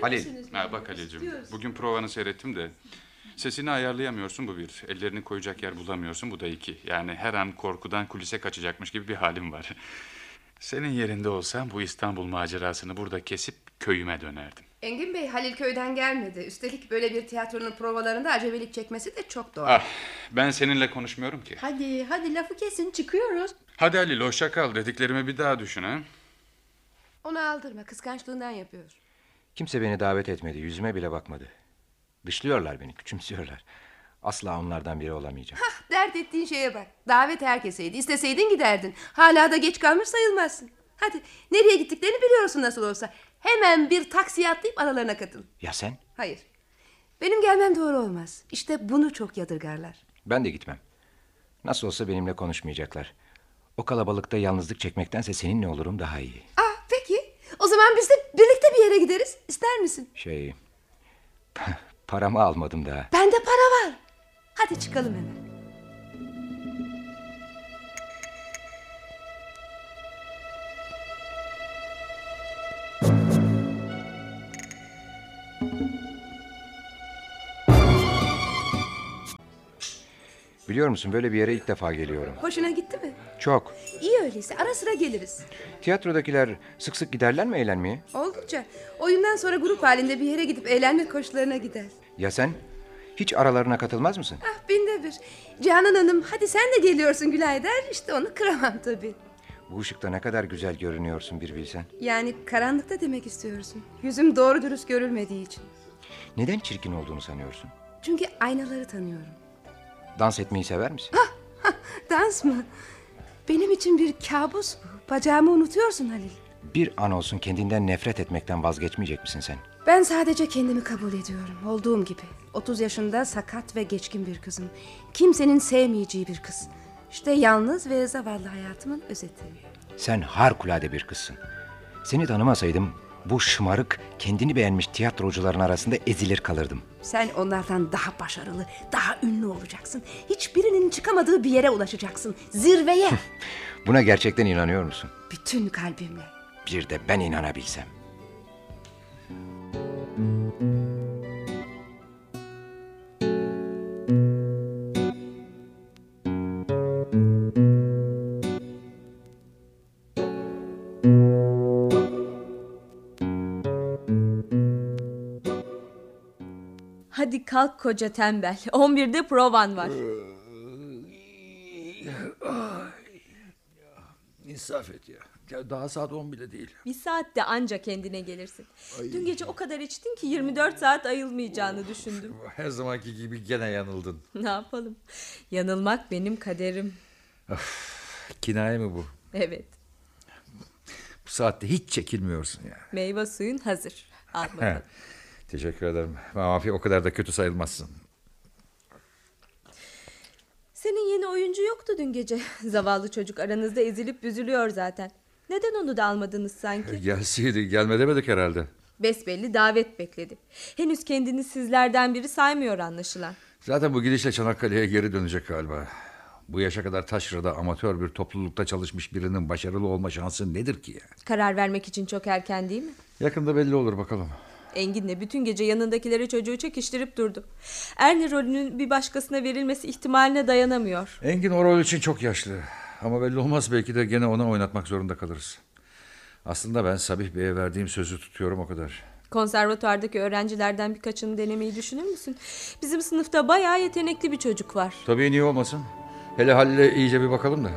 Halil. Ha, bak Halil'cim. Bugün provanı seyrettim de. Sesini ayarlayamıyorsun bu bir. Ellerini koyacak yer bulamıyorsun bu da iki. Yani her an korkudan kulise kaçacakmış gibi bir halim var. Senin yerinde olsam bu İstanbul macerasını burada kesip köyüme dönerdim. Engin Bey Halil köyden gelmedi. Üstelik böyle bir tiyatronun provalarında acebelik çekmesi de çok doğal. Ah, ben seninle konuşmuyorum ki. Hadi hadi lafı kesin çıkıyoruz. Hadi Halil hoşça kal. Dediklerimi bir daha düşün ha. Onu aldırma kıskançlığından yapıyor. Kimse beni davet etmedi. Yüzüme bile bakmadı. Dışlıyorlar beni, küçümsüyorlar. Asla onlardan biri olamayacağım. Dert ettiğin şeye bak. Davet herkeseydi. İsteseydin giderdin. Hala da geç kalmış sayılmazsın. Hadi nereye gittiklerini biliyorsun nasıl olsa. Hemen bir taksiye atlayıp aralarına katıl. Ya sen? Hayır. Benim gelmem doğru olmaz. İşte bunu çok yadırgarlar. Ben de gitmem. Nasıl olsa benimle konuşmayacaklar. O kalabalıkta yalnızlık çekmektense seninle olurum daha iyi. Ah peki. O zaman biz de birlikte bir yere gideriz. İster misin? Şey... Paramı almadım daha. Bende para var. Hadi çıkalım hemen. Biliyor musun böyle bir yere ilk defa geliyorum. Hoşuna gitti mi? Çok. İyi öyleyse ara sıra geliriz. Tiyatrodakiler sık sık giderler mi eğlenmeye? Oldukça. Oyundan sonra grup halinde bir yere gidip eğlenme koşularına gider. Ya sen? Hiç aralarına katılmaz mısın? Ah binde bir. Canan Hanım hadi sen de geliyorsun Gülay der. İşte onu kıramam tabii. Bu ışıkta ne kadar güzel görünüyorsun bir bilsen. Yani karanlıkta demek istiyorsun. Yüzüm doğru dürüst görülmediği için. Neden çirkin olduğunu sanıyorsun? Çünkü aynaları tanıyorum. Dans etmeyi sever misin? Dans mı? Benim için bir kabus bu. Bacağımı unutuyorsun Halil. Bir an olsun kendinden nefret etmekten vazgeçmeyecek misin sen? Ben sadece kendimi kabul ediyorum. Olduğum gibi. 30 yaşında sakat ve geçkin bir kızım. Kimsenin sevmeyeceği bir kız. İşte yalnız ve zavallı hayatımın özeti. Sen harikulade bir kızsın. Seni tanımasaydım bu şımarık, kendini beğenmiş tiyatrocuların arasında ezilir kalırdım. Sen onlardan daha başarılı, daha ünlü olacaksın. Hiçbirinin çıkamadığı bir yere ulaşacaksın. Zirveye. Buna gerçekten inanıyor musun? Bütün kalbimle. Bir de ben inanabilsem. Kalk koca tembel. 11'de provan var. İnsaf et ya. ya. Daha saat 10 bile değil. Bir saatte anca kendine gelirsin. Dün gece o kadar içtin ki 24 saat ayılmayacağını düşündüm. Her zamanki gibi gene yanıldın. Ne yapalım? Yanılmak benim kaderim. Kinaye mi bu? Evet. Bu saatte hiç çekilmiyorsun ya. Meyve suyun hazır. Al bakalım. Teşekkür ederim. Mafi o kadar da kötü sayılmazsın. Senin yeni oyuncu yoktu dün gece. Zavallı çocuk aranızda ezilip büzülüyor zaten. Neden onu da almadınız sanki? Gelseydi gelme demedik herhalde. Besbelli davet bekledi. Henüz kendini sizlerden biri saymıyor anlaşılan. Zaten bu gidişle Çanakkale'ye geri dönecek galiba. Bu yaşa kadar taşrada amatör bir toplulukta çalışmış birinin başarılı olma şansı nedir ki ya? Karar vermek için çok erken değil mi? Yakında belli olur bakalım. Engin'le bütün gece yanındakileri çocuğu çekiştirip durdu. Ernie rolünün bir başkasına verilmesi ihtimaline dayanamıyor. Engin o rol için çok yaşlı. Ama belli olmaz belki de gene ona oynatmak zorunda kalırız. Aslında ben Sabih Bey'e verdiğim sözü tutuyorum o kadar. Konservatuardaki öğrencilerden birkaçını denemeyi düşünür müsün? Bizim sınıfta bayağı yetenekli bir çocuk var. Tabii niye olmasın? Hele Halil'e iyice bir bakalım da.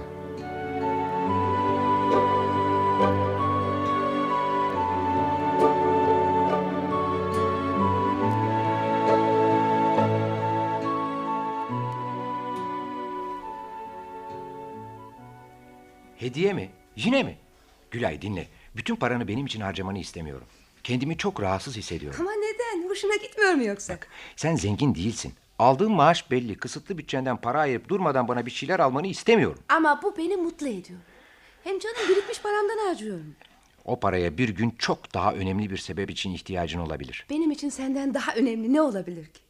Hediye mi? Yine mi? Gülay dinle. Bütün paranı benim için harcamanı istemiyorum. Kendimi çok rahatsız hissediyorum. Ama neden? Hoşuna gitmiyor mu yoksa? Sen zengin değilsin. Aldığın maaş belli. Kısıtlı bütçenden para ayırıp durmadan bana bir şeyler almanı istemiyorum. Ama bu beni mutlu ediyor. Hem canım birikmiş paramdan harcıyorum. O paraya bir gün çok daha önemli bir sebep için ihtiyacın olabilir. Benim için senden daha önemli ne olabilir ki?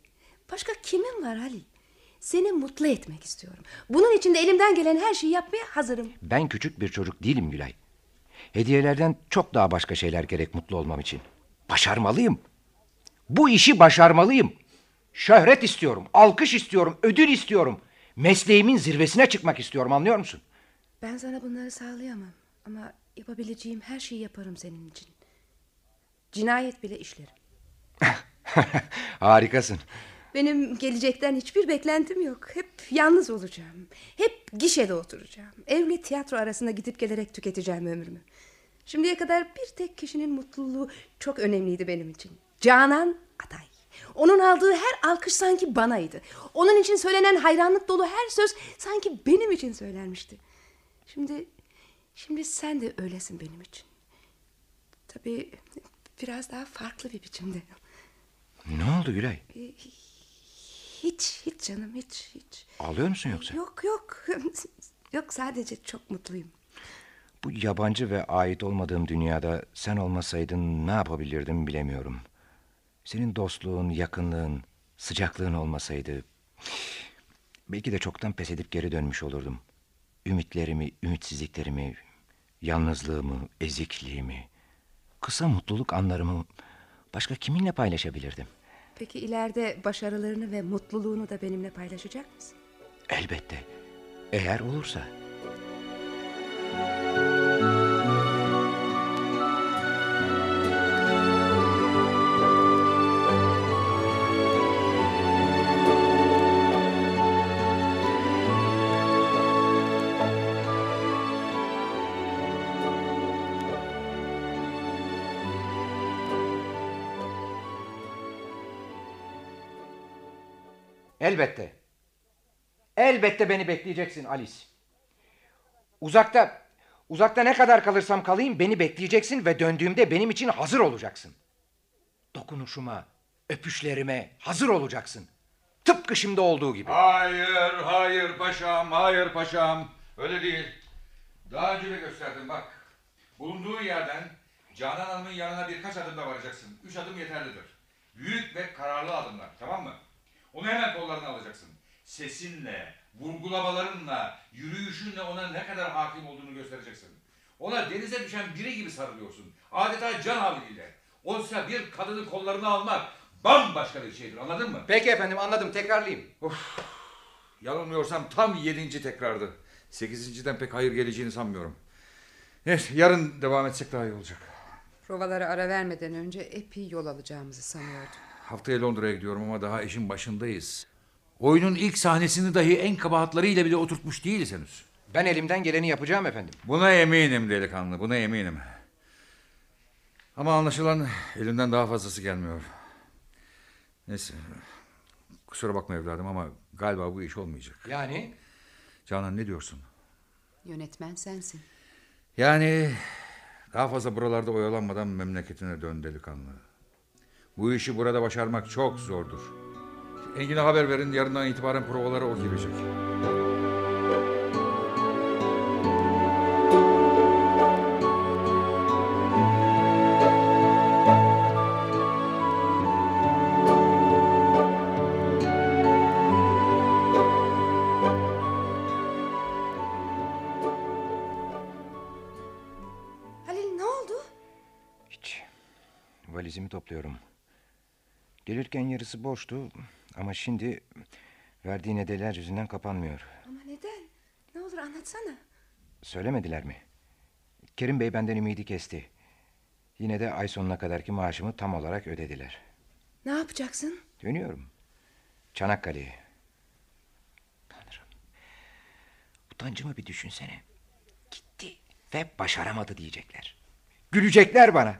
Başka kimim var Ali? Seni mutlu etmek istiyorum. Bunun için de elimden gelen her şeyi yapmaya hazırım. Ben küçük bir çocuk değilim Gülay. Hediyelerden çok daha başka şeyler gerek mutlu olmam için. Başarmalıyım. Bu işi başarmalıyım. Şöhret istiyorum, alkış istiyorum, ödül istiyorum. Mesleğimin zirvesine çıkmak istiyorum anlıyor musun? Ben sana bunları sağlayamam. Ama yapabileceğim her şeyi yaparım senin için. Cinayet bile işlerim. Harikasın. Benim gelecekten hiçbir beklentim yok. Hep yalnız olacağım. Hep gişede oturacağım. Evle tiyatro arasında gidip gelerek tüketeceğim ömrümü. Şimdiye kadar bir tek kişinin mutluluğu çok önemliydi benim için. Canan Atay. Onun aldığı her alkış sanki banaydı. Onun için söylenen hayranlık dolu her söz sanki benim için söylenmişti. Şimdi şimdi sen de öylesin benim için. Tabii biraz daha farklı bir biçimde. Ne oldu Gülay? Hiç hiç canım hiç hiç. Ağlıyor musun yoksa? Yok yok. yok sadece çok mutluyum. Bu yabancı ve ait olmadığım dünyada sen olmasaydın ne yapabilirdim bilemiyorum. Senin dostluğun, yakınlığın, sıcaklığın olmasaydı... ...belki de çoktan pes edip geri dönmüş olurdum. Ümitlerimi, ümitsizliklerimi, yalnızlığımı, ezikliğimi... ...kısa mutluluk anlarımı başka kiminle paylaşabilirdim? Peki ileride başarılarını ve mutluluğunu da benimle paylaşacak mısın? Elbette. Eğer olursa. Elbette. Elbette beni bekleyeceksin Alice. Uzakta, uzakta ne kadar kalırsam kalayım beni bekleyeceksin ve döndüğümde benim için hazır olacaksın. Dokunuşuma, öpüşlerime hazır olacaksın. Tıpkı şimdi olduğu gibi. Hayır, hayır paşam, hayır paşam. Öyle değil. Daha önce de gösterdim bak. Bulunduğun yerden Canan Hanım'ın yanına birkaç adımda varacaksın. Üç adım yeterlidir. Büyük ve kararlı adımlar, tamam mı? Onu hemen kollarına alacaksın. Sesinle, vurgulamalarınla, yürüyüşünle ona ne kadar hakim olduğunu göstereceksin. Ona denize düşen biri gibi sarılıyorsun. Adeta can havliyle. Oysa bir kadını kollarına almak bambaşka bir şeydir, anladın mı? Peki efendim anladım tekrarlayayım. Yanılmıyorsam tam yedinci tekrardı. Sekizinciden pek hayır geleceğini sanmıyorum. Neyse yarın devam etsek daha iyi olacak. Provalara ara vermeden önce epey yol alacağımızı sanıyordum. Haftaya Londra'ya gidiyorum ama daha işin başındayız. Oyunun ilk sahnesini dahi en kabahatlarıyla bile oturtmuş değiliz henüz. Ben elimden geleni yapacağım efendim. Buna eminim delikanlı, buna eminim. Ama anlaşılan elimden daha fazlası gelmiyor. Neyse, kusura bakma evladım ama galiba bu iş olmayacak. Yani? Canan ne diyorsun? Yönetmen sensin. Yani daha fazla buralarda oyalanmadan memleketine dön delikanlı. Bu işi burada başarmak çok zordur. Engin'e haber verin yarından itibaren provalara o girecek. Yarısı boştu ama şimdi verdiğin hediyeler yüzünden kapanmıyor. Ama neden? Ne olur anlatsana. Söylemediler mi? Kerim Bey benden ümidi kesti. Yine de ay sonuna kadarki maaşımı tam olarak ödediler. Ne yapacaksın? Dönüyorum. Çanakkale'ye. Tanrım. Utancımı bir düşünsene. Gitti ve başaramadı diyecekler. Gülecekler bana.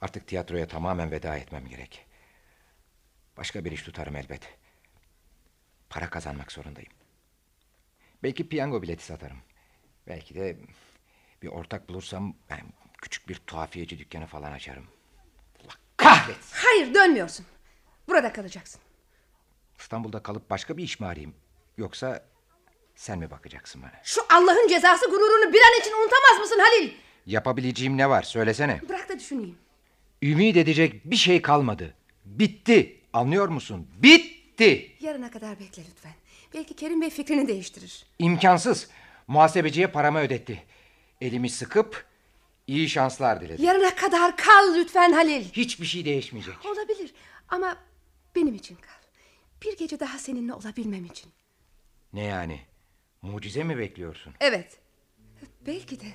Artık tiyatroya tamamen veda etmem gerek. Başka bir iş tutarım elbet. Para kazanmak zorundayım. Belki piyango bileti satarım. Belki de bir ortak bulursam ben küçük bir tuhafiyeci dükkanı falan açarım. Allah kahretsin. Hayır dönmüyorsun. Burada kalacaksın. İstanbul'da kalıp başka bir iş mi arayayım? Yoksa sen mi bakacaksın bana? Şu Allah'ın cezası gururunu bir an için unutamaz mısın Halil? Yapabileceğim ne var söylesene. Bırak da düşüneyim. Ümit edecek bir şey kalmadı. Bitti. Anlıyor musun? Bitti. Yarına kadar bekle lütfen. Belki Kerim Bey fikrini değiştirir. İmkansız. Muhasebeciye paramı ödetti. Elimi sıkıp iyi şanslar diledi. Yarına kadar kal lütfen Halil. Hiçbir şey değişmeyecek. Olabilir ama benim için kal. Bir gece daha seninle olabilmem için. Ne yani? Mucize mi bekliyorsun? Evet. Belki de.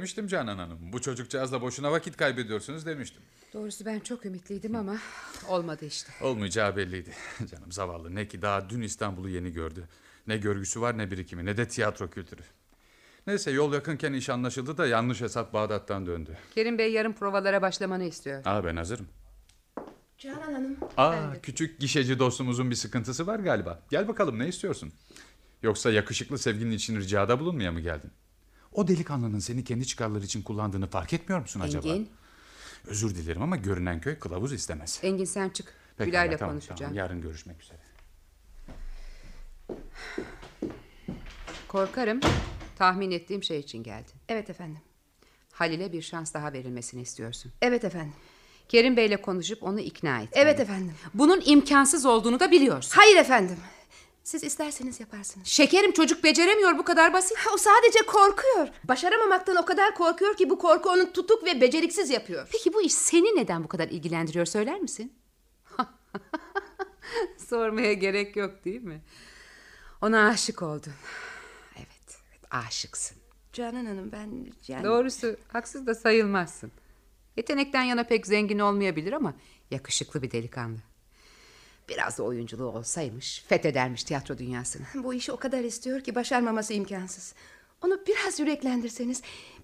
Söylemiştim Canan Hanım. Bu çocukcağızla boşuna vakit kaybediyorsunuz demiştim. Doğrusu ben çok ümitliydim ama olmadı işte. Olmayacağı belliydi. Canım zavallı ne ki daha dün İstanbul'u yeni gördü. Ne görgüsü var ne birikimi ne de tiyatro kültürü. Neyse yol yakınken iş anlaşıldı da yanlış hesap Bağdat'tan döndü. Kerim Bey yarın provalara başlamanı istiyor. Aa ben hazırım. Canan Hanım. Aa küçük gişeci dostumuzun bir sıkıntısı var galiba. Gel bakalım ne istiyorsun? Yoksa yakışıklı sevgilin için ricada bulunmaya mı geldin? O delikanlının seni kendi çıkarları için kullandığını fark etmiyor musun acaba? Engin, Özür dilerim ama görünen köy kılavuz istemez. Engin sen çık. Pekala, Gülay'la tamam, konuşacağım. Tamam, yarın görüşmek üzere. Korkarım tahmin ettiğim şey için geldin. Evet efendim. Halil'e bir şans daha verilmesini istiyorsun. Evet efendim. Kerim Bey'le konuşup onu ikna et. Evet efendim. Bunun imkansız olduğunu da biliyorsun. Hayır efendim. Siz isterseniz yaparsınız. Şekerim çocuk beceremiyor bu kadar basit. O sadece korkuyor. Başaramamaktan o kadar korkuyor ki bu korku onu tutuk ve beceriksiz yapıyor. Peki bu iş seni neden bu kadar ilgilendiriyor söyler misin? Sormaya gerek yok değil mi? Ona aşık oldun. Evet, evet aşıksın. Canan Hanım ben yani... Doğrusu haksız da sayılmazsın. Yetenekten yana pek zengin olmayabilir ama yakışıklı bir delikanlı. Biraz da oyunculuğu olsaymış fethedermiş tiyatro dünyasını. Bu işi o kadar istiyor ki başarmaması imkansız. Onu biraz yüreklendirseniz,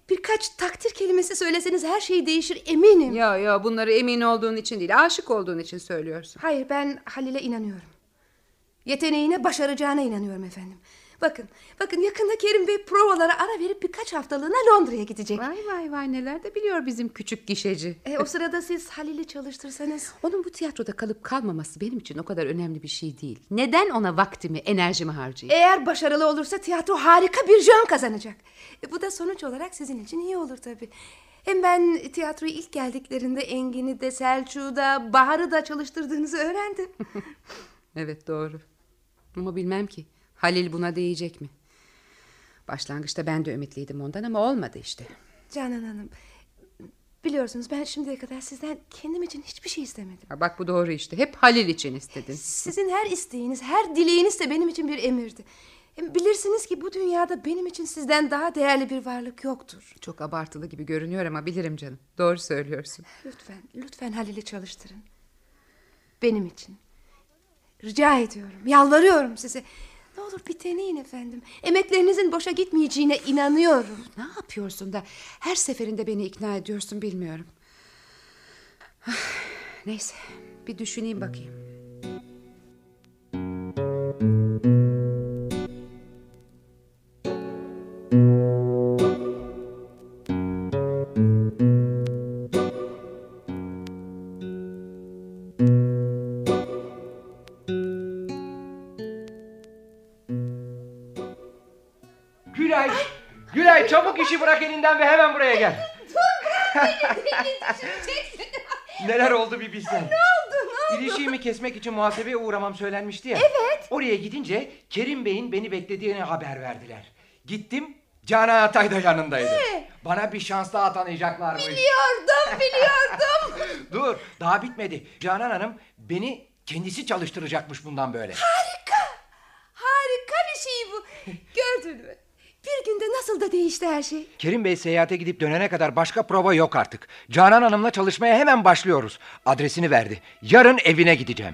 birkaç takdir kelimesi söyleseniz her şey değişir eminim. Yo yo bunları emin olduğun için değil aşık olduğun için söylüyorsun. Hayır ben Halil'e inanıyorum. Yeteneğine başaracağına inanıyorum efendim. Bakın, bakın yakında Kerim Bey provalara ara verip birkaç haftalığına Londra'ya gidecek. Vay vay vay neler de biliyor bizim küçük gişeci. E, o sırada siz Halil'i çalıştırsanız... Onun bu tiyatroda kalıp kalmaması benim için o kadar önemli bir şey değil. Neden ona vaktimi, enerjimi harcayayım? Eğer başarılı olursa tiyatro harika bir jön kazanacak. E, bu da sonuç olarak sizin için iyi olur tabii. Hem ben tiyatroya ilk geldiklerinde Engin'i de Selçuk'u da Bahar'ı da çalıştırdığınızı öğrendim. Evet doğru. Ama bilmem ki Halil buna değecek mi? Başlangıçta ben de ümitliydim ondan ama olmadı işte. Canan Hanım, biliyorsunuz ben şimdiye kadar sizden kendim için hiçbir şey istemedim. Ha, bak bu doğru işte. Hep Halil için istedin. Sizin her isteğiniz, her dileğiniz de benim için bir emirdi. Bilirsiniz ki bu dünyada benim için sizden daha değerli bir varlık yoktur. Çok abartılı gibi görünüyor ama bilirim canım. Doğru söylüyorsun. Lütfen, lütfen Halil'i çalıştırın. Benim için. Rica ediyorum, yalvarıyorum size. Ne olur bir deneyin efendim. Emeklerinizin boşa gitmeyeceğine inanıyorum. Ne yapıyorsun da her seferinde beni ikna ediyorsun bilmiyorum. Neyse bir düşüneyim bakayım. Elinden ve hemen buraya gel. Neler oldu bir bilsen. Ne oldu ne oldu? İlişiğimi kesmek için muhasebeye uğramam söylenmişti ya. Evet. Oraya gidince Kerim Bey'in beni beklediğini haber verdiler. Gittim Canan Atay da yanındaydı. Bana bir şans daha tanıyacaklarmış. Biliyordum, biliyordum. Dur daha bitmedi. Canan Hanım beni kendisi çalıştıracakmış bundan böyle. Harika bir şey bu. Gördün mü? Bir günde nasıl da değişti her şey. Kerim Bey seyahate gidip dönene kadar başka prova yok artık. Canan Hanım'la çalışmaya hemen başlıyoruz. Adresini verdi. Yarın evine gideceğim.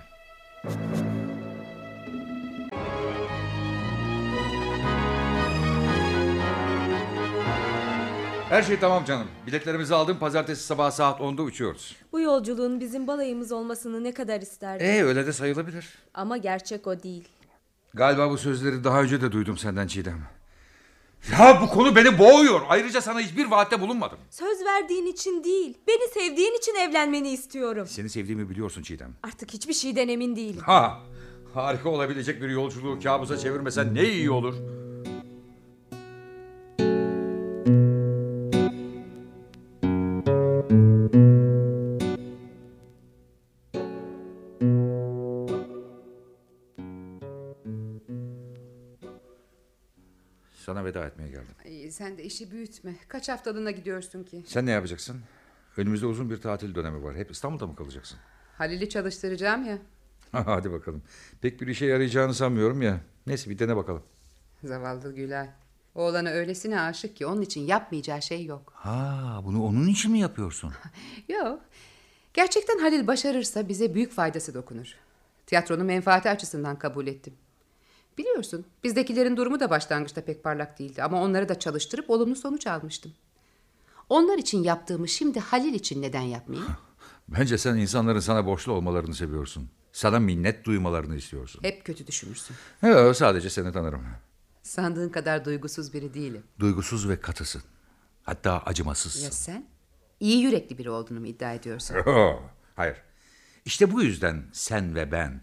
Her şey tamam canım. Biletlerimizi aldım. Pazartesi sabah saat 10'da uçuyoruz. Bu yolculuğun bizim balayımız olmasını ne kadar isterdim. E öyle de sayılabilir. Ama gerçek o değil. Galiba bu sözleri daha önce de duydum senden Çiğdem. Ya bu konu beni boğuyor. Ayrıca sana hiçbir vaatte bulunmadım. Söz verdiğin için değil, beni sevdiğin için evlenmeni istiyorum. Seni sevdiğimi biliyorsun Çiğdem. Artık hiçbir şeyden emin değilim. Ha, harika olabilecek bir yolculuğu kabusa çevirmesen ne iyi olur. Sen de işi büyütme. Kaç haftalığına gidiyorsun ki? Sen ne yapacaksın? Önümüzde uzun bir tatil dönemi var. Hep İstanbul'da mı kalacaksın? Halil'i çalıştıracağım ya. Hadi bakalım. Pek bir işe yarayacağını sanmıyorum ya. Neyse bir dene bakalım. Zavallı Gülay. Oğlana öylesine aşık ki onun için yapmayacağı şey yok. Ha, bunu onun için mi yapıyorsun? Yok. Gerçekten Halil başarırsa bize büyük faydası dokunur. Tiyatronun menfaati açısından kabul ettim. Biliyorsun bizdekilerin durumu da başlangıçta pek parlak değildi ama onları da çalıştırıp olumlu sonuç almıştım. Onlar için yaptığımı şimdi Halil için neden yapmayayım? Bence sen insanların sana borçlu olmalarını seviyorsun. Sana minnet duymalarını istiyorsun. Hep kötü düşünürsün. Yok sadece seni tanırım. Sandığın kadar duygusuz biri değilim. Duygusuz ve katısın. Hatta acımasızsın. Ya sen? İyi yürekli biri olduğunu mu iddia ediyorsun? Yo, Hayır. İşte bu yüzden sen ve ben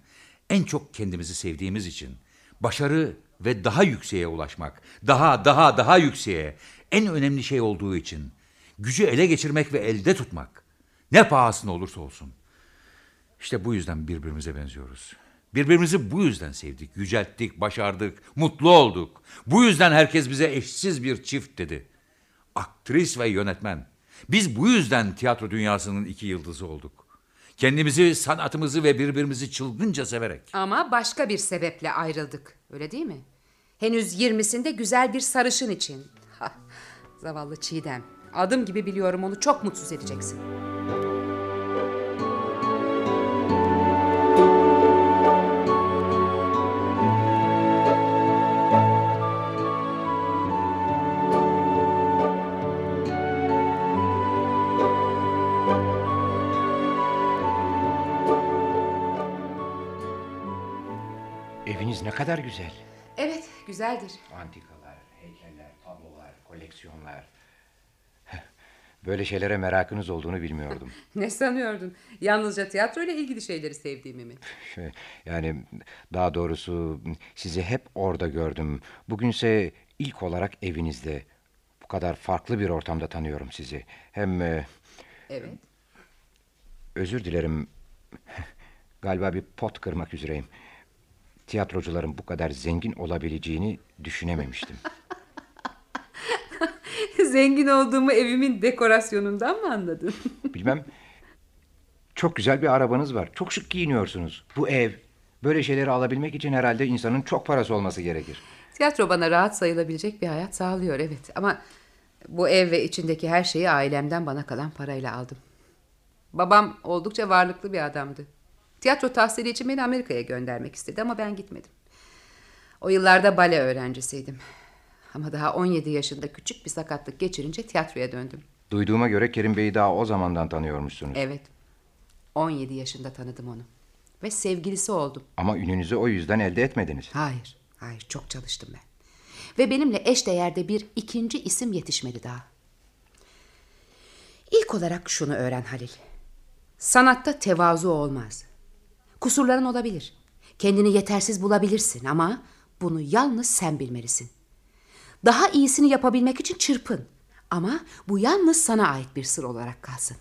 en çok kendimizi sevdiğimiz için başarı ve daha yükseğe ulaşmak, daha daha daha yükseğe en önemli şey olduğu için gücü ele geçirmek ve elde tutmak ne pahasına olursa olsun. İşte bu yüzden birbirimize benziyoruz. Birbirimizi bu yüzden sevdik, yücelttik, başardık, mutlu olduk. Bu yüzden herkes bize eşsiz bir çift dedi. Aktris ve yönetmen. Biz bu yüzden tiyatro dünyasının iki yıldızı olduk. Kendimizi, sanatımızı ve birbirimizi çılgınca severek. Ama başka bir sebeple ayrıldık. Öyle değil mi? Henüz yirmisinde güzel bir sarışın için. Zavallı Çiğdem. Adım gibi biliyorum onu çok mutsuz edeceksin. Kadar güzel. Evet güzeldir. Antikalar, heykeller, tablolar, koleksiyonlar. Böyle şeylere merakınız olduğunu bilmiyordum. Ne sanıyordun? Yalnızca tiyatro ile ilgili şeyleri sevdiğimi mi? Şey, Yani daha doğrusu sizi hep orada gördüm. Bugünse ilk olarak evinizde. Bu kadar farklı bir ortamda tanıyorum sizi. Hem e, Evet. özür dilerim. Galiba bir pot kırmak üzereyim. Tiyatrocuların bu kadar zengin olabileceğini düşünememiştim. Zengin olduğumu evimin dekorasyonundan mı anladın? Bilmem. Çok güzel bir arabanız var. Çok şık giyiniyorsunuz. Bu ev. Böyle şeyleri alabilmek için herhalde insanın çok parası olması gerekir. Tiyatro bana rahat sayılabilecek bir hayat sağlıyor evet. Ama bu ev ve içindeki her şeyi ailemden bana kalan parayla aldım. Babam oldukça varlıklı bir adamdı. Tiyatro tahsili için beni Amerika'ya göndermek istedi ama ben gitmedim. O yıllarda bale öğrencisiydim. Ama daha 17 yaşında küçük bir sakatlık geçirince tiyatroya döndüm. Duyduğuma göre Kerim Bey'i daha o zamandan tanıyormuşsunuz. Evet. 17 yaşında tanıdım onu. Ve sevgilisi oldum. Ama ününüzü o yüzden elde etmediniz. Hayır, hayır çok çalıştım ben. Ve benimle eş değerde bir ikinci isim yetişmedi daha. İlk olarak şunu öğren Halil. Sanatta tevazu olmaz. Kusurların olabilir. Kendini yetersiz bulabilirsin ama bunu yalnız sen bilmelisin. Daha iyisini yapabilmek için çırpın. Ama bu yalnız sana ait bir sır olarak kalsın.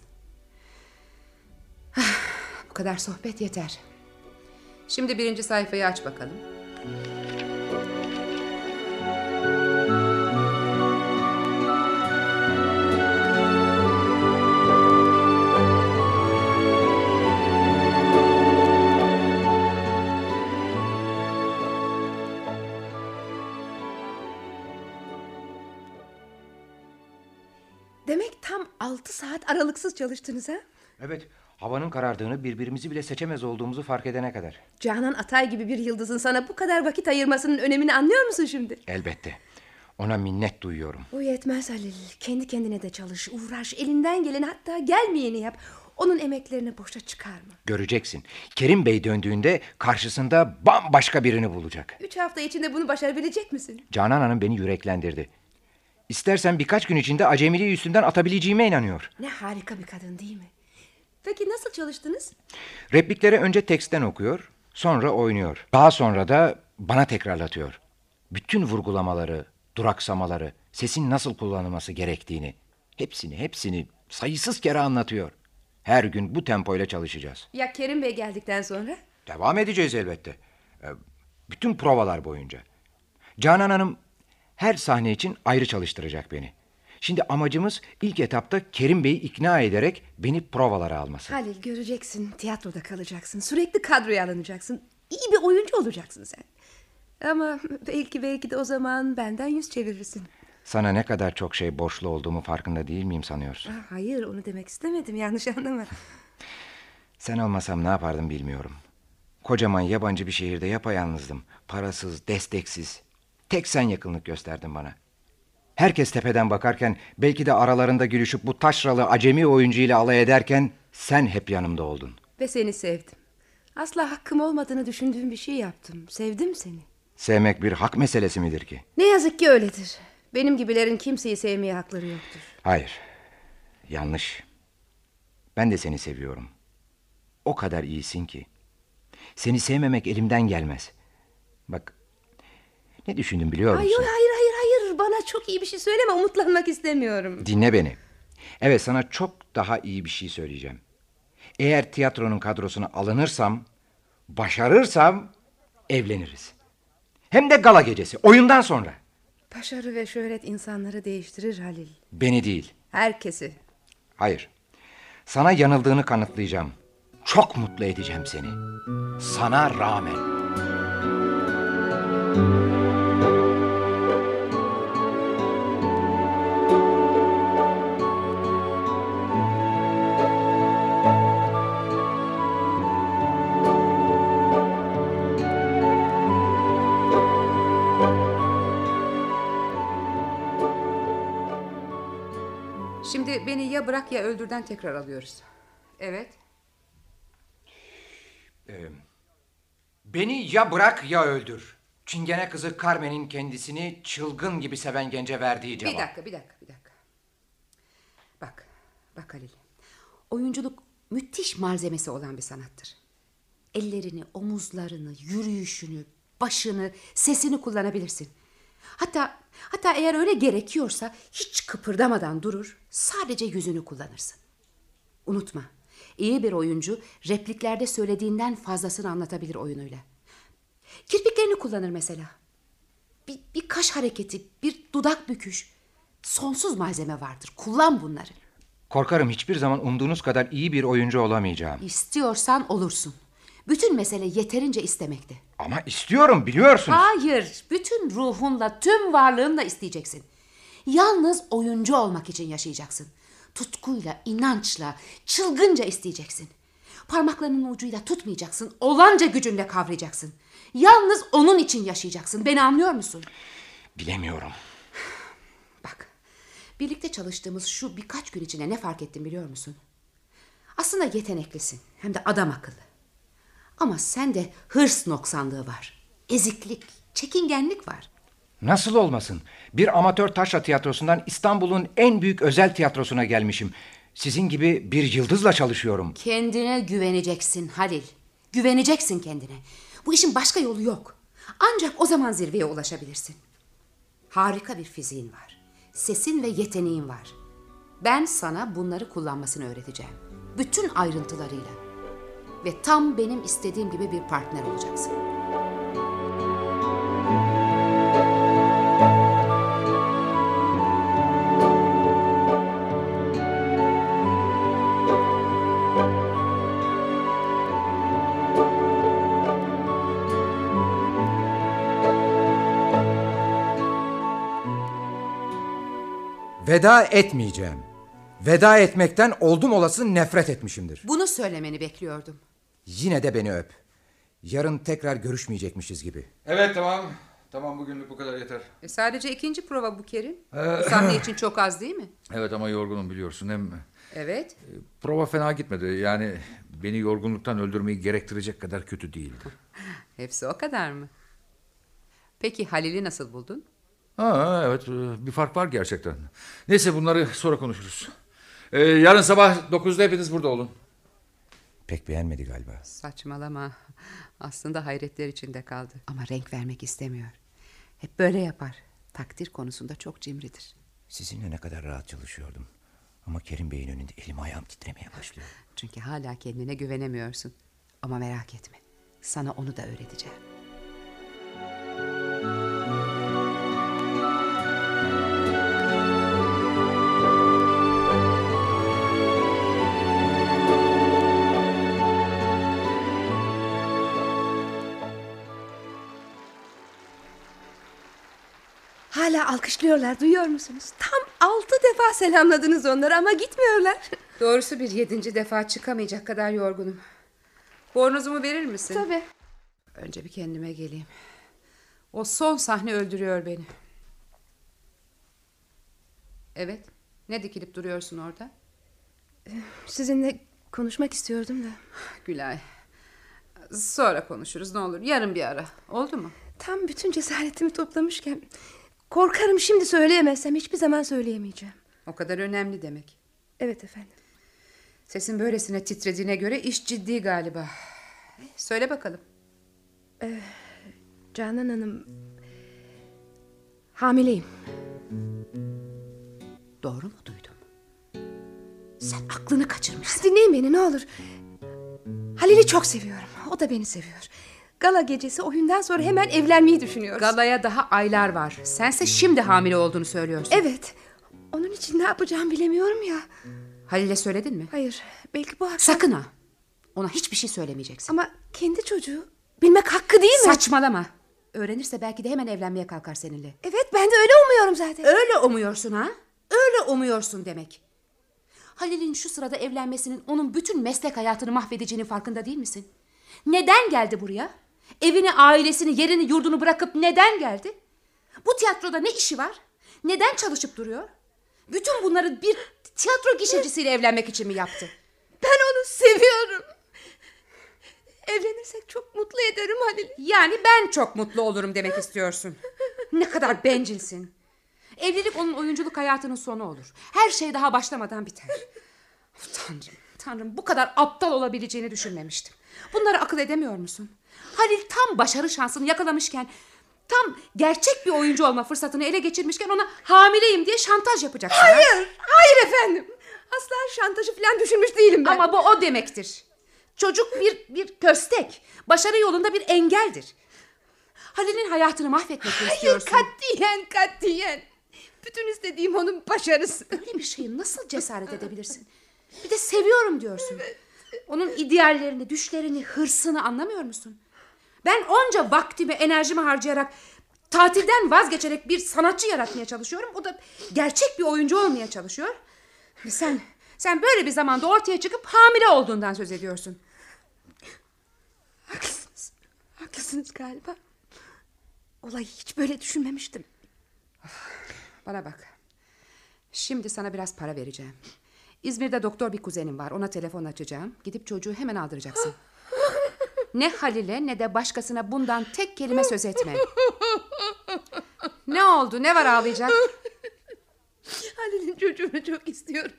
Ah, Bu kadar sohbet yeter. Şimdi birinci sayfayı aç bakalım. Demek altı saat aralıksız çalıştınız ha? Evet, havanın karardığını birbirimizi bile seçemez olduğumuzu fark edene kadar. Canan Atay gibi bir yıldızın sana bu kadar vakit ayırmasının önemini anlıyor musun şimdi? Elbette. Ona minnet duyuyorum. Bu yetmez Halil. Kendi kendine de çalış, uğraş, elinden geleni hatta gelmeyeni yap. Onun emeklerini boşa çıkarma. Göreceksin. Kerim Bey döndüğünde karşısında bambaşka birini bulacak. Üç hafta içinde bunu başarabilecek misin? Canan Hanım beni yüreklendirdi. İstersen birkaç gün içinde acemiliği üstünden atabileceğime inanıyor. Ne harika bir kadın değil mi? Peki nasıl çalıştınız? Replikleri önce teksten okuyor, sonra oynuyor. Daha sonra da bana tekrarlatıyor. Bütün vurgulamaları, duraksamaları, sesin nasıl kullanılması gerektiğini, hepsini, hepsini sayısız kere anlatıyor. Her gün bu tempoyla çalışacağız. Ya Kerim Bey geldikten sonra? Devam edeceğiz elbette. Ee, Bütün provalar boyunca. Canan Hanım her sahne için ayrı çalıştıracak beni. Şimdi amacımız ilk etapta Kerim Bey'i ikna ederek beni provalara alması. Halil göreceksin tiyatroda kalacaksın. Sürekli kadroya alınacaksın. İyi bir oyuncu olacaksın sen. Ama belki belki de o zaman benden yüz çevirirsin. Sana ne kadar çok şey borçlu olduğumu farkında değil miyim sanıyorsun? Ah, Hayır onu demek istemedim yanlış anlama. Sen olmasam ne yapardım bilmiyorum. Kocaman yabancı bir şehirde yapayalnızdım. Parasız, desteksiz. Tek sen yakınlık gösterdin bana. Herkes tepeden bakarken belki de aralarında gülüşüp bu taşralı acemi oyuncuyla alay ederken sen hep yanımda oldun. Ve seni sevdim. Asla hakkım olmadığını düşündüğüm bir şey yaptım. Sevdim seni. Sevmek bir hak meselesi midir ki? Ne yazık ki öyledir. Benim gibilerin kimseyi sevmeye hakları yoktur. Hayır. Yanlış. Ben de seni seviyorum. O kadar iyisin ki. Seni sevmemek elimden gelmez. Bak. Ne düşündüm biliyor musun? Hayır hayır hayır hayır. Bana çok iyi bir şey söyleme. Umutlanmak istemiyorum. Dinle beni. Evet sana çok daha iyi bir şey söyleyeceğim. Eğer tiyatronun kadrosuna alınırsam, başarırsam evleniriz. Hem de gala gecesi, oyundan sonra. Başarı ve şöhret insanları değiştirir Halil. Beni değil. Herkesi. Hayır. Sana yanıldığını kanıtlayacağım. Çok mutlu edeceğim seni. Sana rağmen. Şimdi ya bırak ya öldürden tekrar alıyoruz. Evet. Ee, Beni ya bırak ya öldür. Çingene kızı Carmen'in kendisini çılgın gibi seven gence verdiği cevap. Bir dakika, bir dakika, bir dakika. Bak, bak Halil. Oyunculuk müthiş malzemesi olan bir sanattır. Ellerini, omuzlarını, yürüyüşünü, başını, sesini kullanabilirsin. Hatta hatta eğer öyle gerekiyorsa hiç kıpırdamadan durur, sadece yüzünü kullanırsın. Unutma, iyi bir oyuncu repliklerde söylediğinden fazlasını anlatabilir oyunuyla. Kirpiklerini kullanır mesela. Bir, bir kaş hareketi, bir dudak büküş. Sonsuz malzeme vardır. Kullan bunları. Korkarım hiçbir zaman umduğunuz kadar iyi bir oyuncu olamayacağım. İstiyorsan olursun. Bütün mesele yeterince istemekte. Ama istiyorum biliyorsunuz. Hayır, bütün ruhunla, tüm varlığınla isteyeceksin. Yalnız oyuncu olmak için yaşayacaksın. Tutkuyla, inançla, çılgınca isteyeceksin. Parmaklarının ucuyla tutmayacaksın, olanca gücünle kavrayacaksın. Yalnız onun için yaşayacaksın. Beni anlıyor musun? Bilemiyorum. Bak, birlikte çalıştığımız şu birkaç gün içinde ne fark ettim biliyor musun? Aslında yeteneklisin, hem de adam akıllı. Ama sende hırs noksanlığı var. Eziklik, çekingenlik var. Nasıl olmasın? Bir amatör taşra tiyatrosundan İstanbul'un en büyük özel tiyatrosuna gelmişim. Sizin gibi bir yıldızla çalışıyorum. Kendine güveneceksin Halil. Güveneceksin kendine. Bu işin başka yolu yok. Ancak o zaman zirveye ulaşabilirsin. Harika bir fiziğin var. Sesin ve yeteneğin var. Ben sana bunları kullanmasını öğreteceğim. Bütün ayrıntılarıyla. Ve tam benim istediğim gibi bir partner olacaksın. Veda etmeyeceğim. Veda etmekten oldum olası nefret etmişimdir. Bunu söylemeni bekliyordum. Yine de beni öp. Yarın tekrar görüşmeyecekmişiz gibi. Evet tamam. Tamam bugünlük bu kadar yeter. E sadece ikinci prova bu Kerim. Bu sahne için çok az değil mi? Evet ama yorgunum biliyorsun hem Evet. prova fena gitmedi. Yani beni yorgunluktan öldürmeyi gerektirecek kadar kötü değildi. Hepsi o kadar mı? Peki Halil'i nasıl buldun? Ha, evet bir fark var gerçekten. Neyse bunları sonra konuşuruz. Ee, yarın sabah 9'da hepiniz burada olun. Pek beğenmedi galiba. Saçmalama. Aslında hayretler içinde kaldı. Ama renk vermek istemiyor. Hep böyle yapar. Takdir konusunda çok cimridir. Sizinle ne kadar rahat çalışıyordum. Ama Kerim Bey'in önünde elim ayağım titremeye başlıyor. Çünkü hala kendine güvenemiyorsun. Ama merak etme. Sana onu da öğreteceğim. Hala alkışlıyorlar duyuyor musunuz? Tam altı defa selamladınız onları ama gitmiyorlar. Doğrusu bir yedinci defa çıkamayacak kadar yorgunum. Bornozumu verir misin? Tabii. Önce bir kendime geleyim. O son sahne öldürüyor beni. Evet. Ne dikilip duruyorsun orada? Sizinle konuşmak istiyordum da. Gülay. Sonra konuşuruz ne olur. Yarın bir ara. Oldu mu? Tam bütün cesaretimi toplamışken... Korkarım şimdi söyleyemezsem hiçbir zaman söyleyemeyeceğim. O kadar önemli demek. Evet efendim. Sesin böylesine titrediğine göre iş ciddi galiba. Söyle bakalım. Ee, Canan Hanım... Hamileyim. Doğru mu duydum? Sen aklını kaçırmışsın. Dinleyin beni ne olur. Halil'i çok seviyorum. O da beni seviyor. Gala gecesi oyundan sonra hemen evlenmeyi düşünüyoruz. Galaya daha aylar var. Sense şimdi hamile olduğunu söylüyorsun. Evet. Onun için ne yapacağım bilemiyorum ya. Halil'e söyledin mi? Hayır. Belki bu akşam... Sakın ha. Ona hiçbir şey söylemeyeceksin. Ama kendi çocuğu bilmek hakkı değil mi? Saçmalama. Öğrenirse belki de hemen evlenmeye kalkar seninle. Evet ben de öyle umuyorum zaten. Öyle umuyorsun ha? Öyle umuyorsun demek. Halil'in şu sırada evlenmesinin onun bütün meslek hayatını mahvedeceğinin farkında değil misin? Neden geldi buraya? Evini, ailesini, yerini, yurdunu bırakıp neden geldi? Bu tiyatroda ne işi var? Neden çalışıp duruyor? Bütün bunları bir tiyatro gişecisiyle evlenmek için mi yaptı? Ben onu seviyorum. Evlenirsek çok mutlu ederim Halil. Yani ben çok mutlu olurum demek istiyorsun. Ne kadar bencilsin. Evlilik onun oyunculuk hayatının sonu olur. Her şey daha başlamadan biter. Of, tanrım, tanrım bu kadar aptal olabileceğini düşünmemiştim. Bunları akıl edemiyor musun? Halil tam başarı şansını yakalamışken... ...tam gerçek bir oyuncu olma fırsatını ele geçirmişken... ...ona hamileyim diye şantaj yapacaksın. ha? Hayır, hayır efendim. Asla şantajı falan düşünmüş değilim ben. Ama bu o demektir. Çocuk bir, bir köstek. Başarı yolunda bir engeldir. Halil'in hayatını mahvetmek Hayır istiyorsun? katiyen katiyen. Bütün istediğim onun başarısı. Öyle bir şeyi nasıl cesaret edebilirsin? Bir de seviyorum diyorsun. Onun ideallerini, düşlerini, hırsını anlamıyor musun? Ben onca vaktimi, enerjimi harcayarak tatilden vazgeçerek bir sanatçı yaratmaya çalışıyorum. O da gerçek bir oyuncu olmaya çalışıyor. Ve sen sen böyle bir zamanda ortaya çıkıp hamile olduğundan söz ediyorsun. Haklısınız. Haklısınız galiba. Olayı hiç böyle düşünmemiştim. Bana bak. Şimdi sana biraz para vereceğim. İzmir'de doktor bir kuzenim var. Ona telefon açacağım. Gidip çocuğu hemen aldıracaksın. Ne Halil'e ne de başkasına bundan tek kelime söz etme. Ne oldu? Ne var ağlayacak? Halil'in çocuğunu çok istiyorum.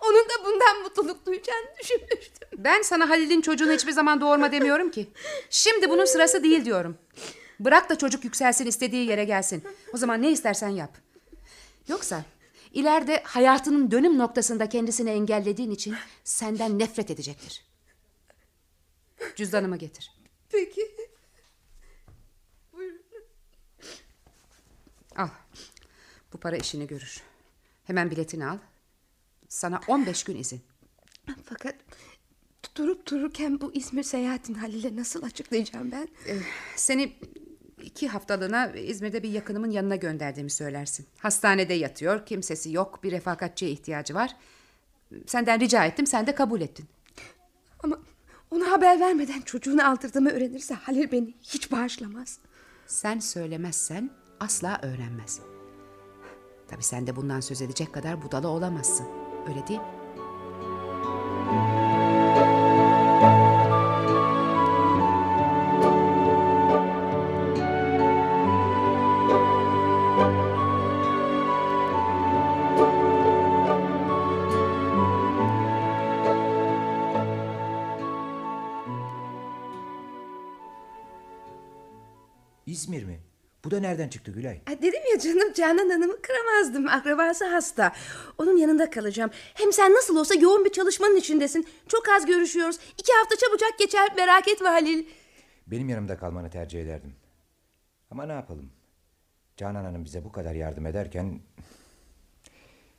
Onun da bundan mutluluk duyacağını düşünmüştüm. Ben sana Halil'in çocuğunu hiçbir zaman doğurma demiyorum ki. Şimdi bunun sırası değil diyorum. Bırak da çocuk yükselsin istediği yere gelsin. O zaman ne istersen yap. Yoksa ileride hayatının dönüm noktasında kendisini engellediğin için senden nefret edecektir. Cüzdanımı getir. Peki. Al. Bu para işini görür. Hemen biletini al. Sana 15 gün izin. Fakat durup dururken bu İzmir seyahatini Halil'e nasıl açıklayacağım ben? Seni iki haftalığına İzmir'de bir yakınımın yanına gönderdiğimi söylersin. Hastanede yatıyor, kimsesi yok, bir refakatçiye ihtiyacı var. Senden rica ettim, sen de kabul ettin. Ama ona haber vermeden çocuğunu aldırdığımı öğrenirse Halil beni hiç bağışlamaz. Sen söylemezsen asla öğrenmez. Tabii sen de bundan söz edecek kadar budala olamazsın. Öyle değil mi? Bu da nereden çıktı Gülay? Ha, dedim ya canım Canan Hanım'ı kıramazdım. Akrabası hasta. Onun yanında kalacağım. Hem sen nasıl olsa yoğun bir çalışmanın içindesin. Çok az görüşüyoruz. İki hafta çabucak geçer merak etme Halil. Benim yanımda kalmanı tercih ederdim. Ama ne yapalım? Canan Hanım bize bu kadar yardım ederken...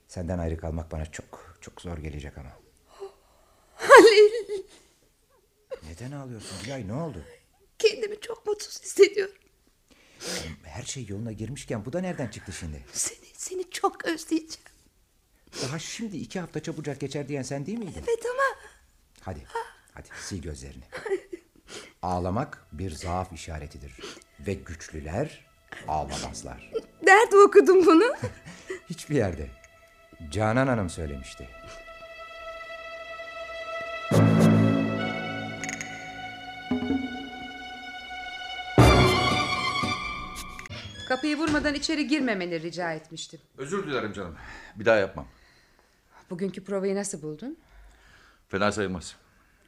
...senden ayrı kalmak bana çok çok zor gelecek ama. Halil. Neden ağlıyorsun Gülay ne oldu? Kendimi çok mutsuz hissediyorum. Her şey yoluna girmişken bu da nereden çıktı şimdi? Seni, seni çok özleyeceğim. Daha şimdi iki hafta çabucak geçer diyen sen değil miydin? Evet ama Hadi, hadi sil gözlerini. Ağlamak bir zaaf işaretidir. Ve güçlüler ağlamazlar. nerede okudun bunu? Hiçbir yerde. Canan Hanım söylemişti. Kapıyı vurmadan içeri girmemeni rica etmiştim. Özür dilerim canım. Bir daha yapmam. Bugünkü provayı nasıl buldun? Fena sayılmaz.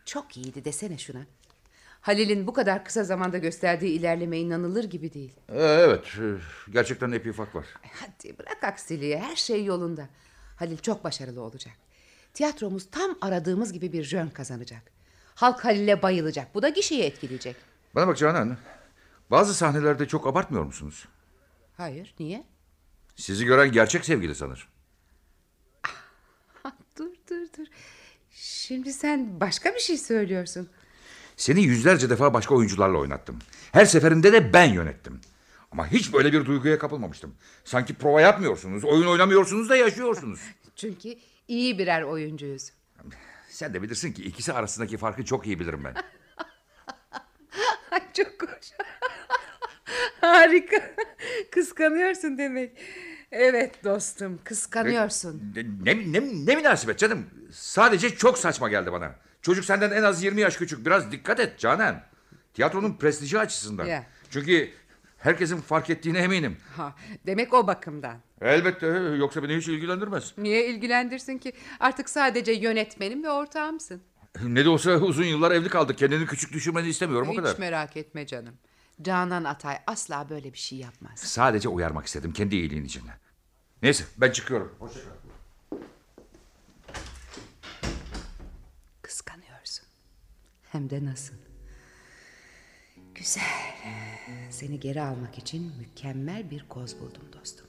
Çok iyiydi desene şuna. Halil'in bu kadar kısa zamanda gösterdiği ilerleme inanılır gibi değil. Ee, evet. e, Gerçekten epey fark var. Hadi bırak aksiliği her şey yolunda. Halil çok başarılı olacak. Tiyatromuz tam aradığımız gibi bir jön kazanacak. Halk Halil'e bayılacak. Bu da gişeyi etkileyecek. Bana bak Canan. Bazı sahnelerde çok abartmıyor musunuz? Hayır niye? Sizi gören gerçek sevgili sanır. dur dur dur. Şimdi sen başka bir şey söylüyorsun. Seni yüzlerce defa başka oyuncularla oynattım. Her seferinde de ben yönettim. Ama hiç böyle bir duyguya kapılmamıştım. Sanki prova yapmıyorsunuz, oyun oynamıyorsunuz da yaşıyorsunuz. Çünkü iyi birer oyuncuyuz. Sen de bilirsin ki ikisi arasındaki farkı çok iyi bilirim ben. Çok hoş. Harika. Kıskanıyorsun demek. Evet dostum kıskanıyorsun. Ne, ne, ne, ne münasebet canım. Sadece çok saçma geldi bana. Çocuk senden en az 20 yaş küçük. Biraz dikkat et Canan. Tiyatronun prestiji açısından. Ya. Çünkü herkesin fark ettiğine eminim. Ha, demek o bakımdan. Elbette yoksa beni hiç ilgilendirmez. Niye ilgilendirsin ki? Artık sadece yönetmenim ve ortağımsın. Ne de olsa uzun yıllar evli kaldık. Kendini küçük düşürmeni istemiyorum o Hiç kadar. merak etme canım. Canan Atay asla böyle bir şey yapmaz. Sadece uyarmak istedim kendi iyiliğin için. Neyse ben çıkıyorum. Hoşça kal. Kıskanıyorsun. Hem de nasıl? Güzel. Seni geri almak için mükemmel bir koz buldum dostum.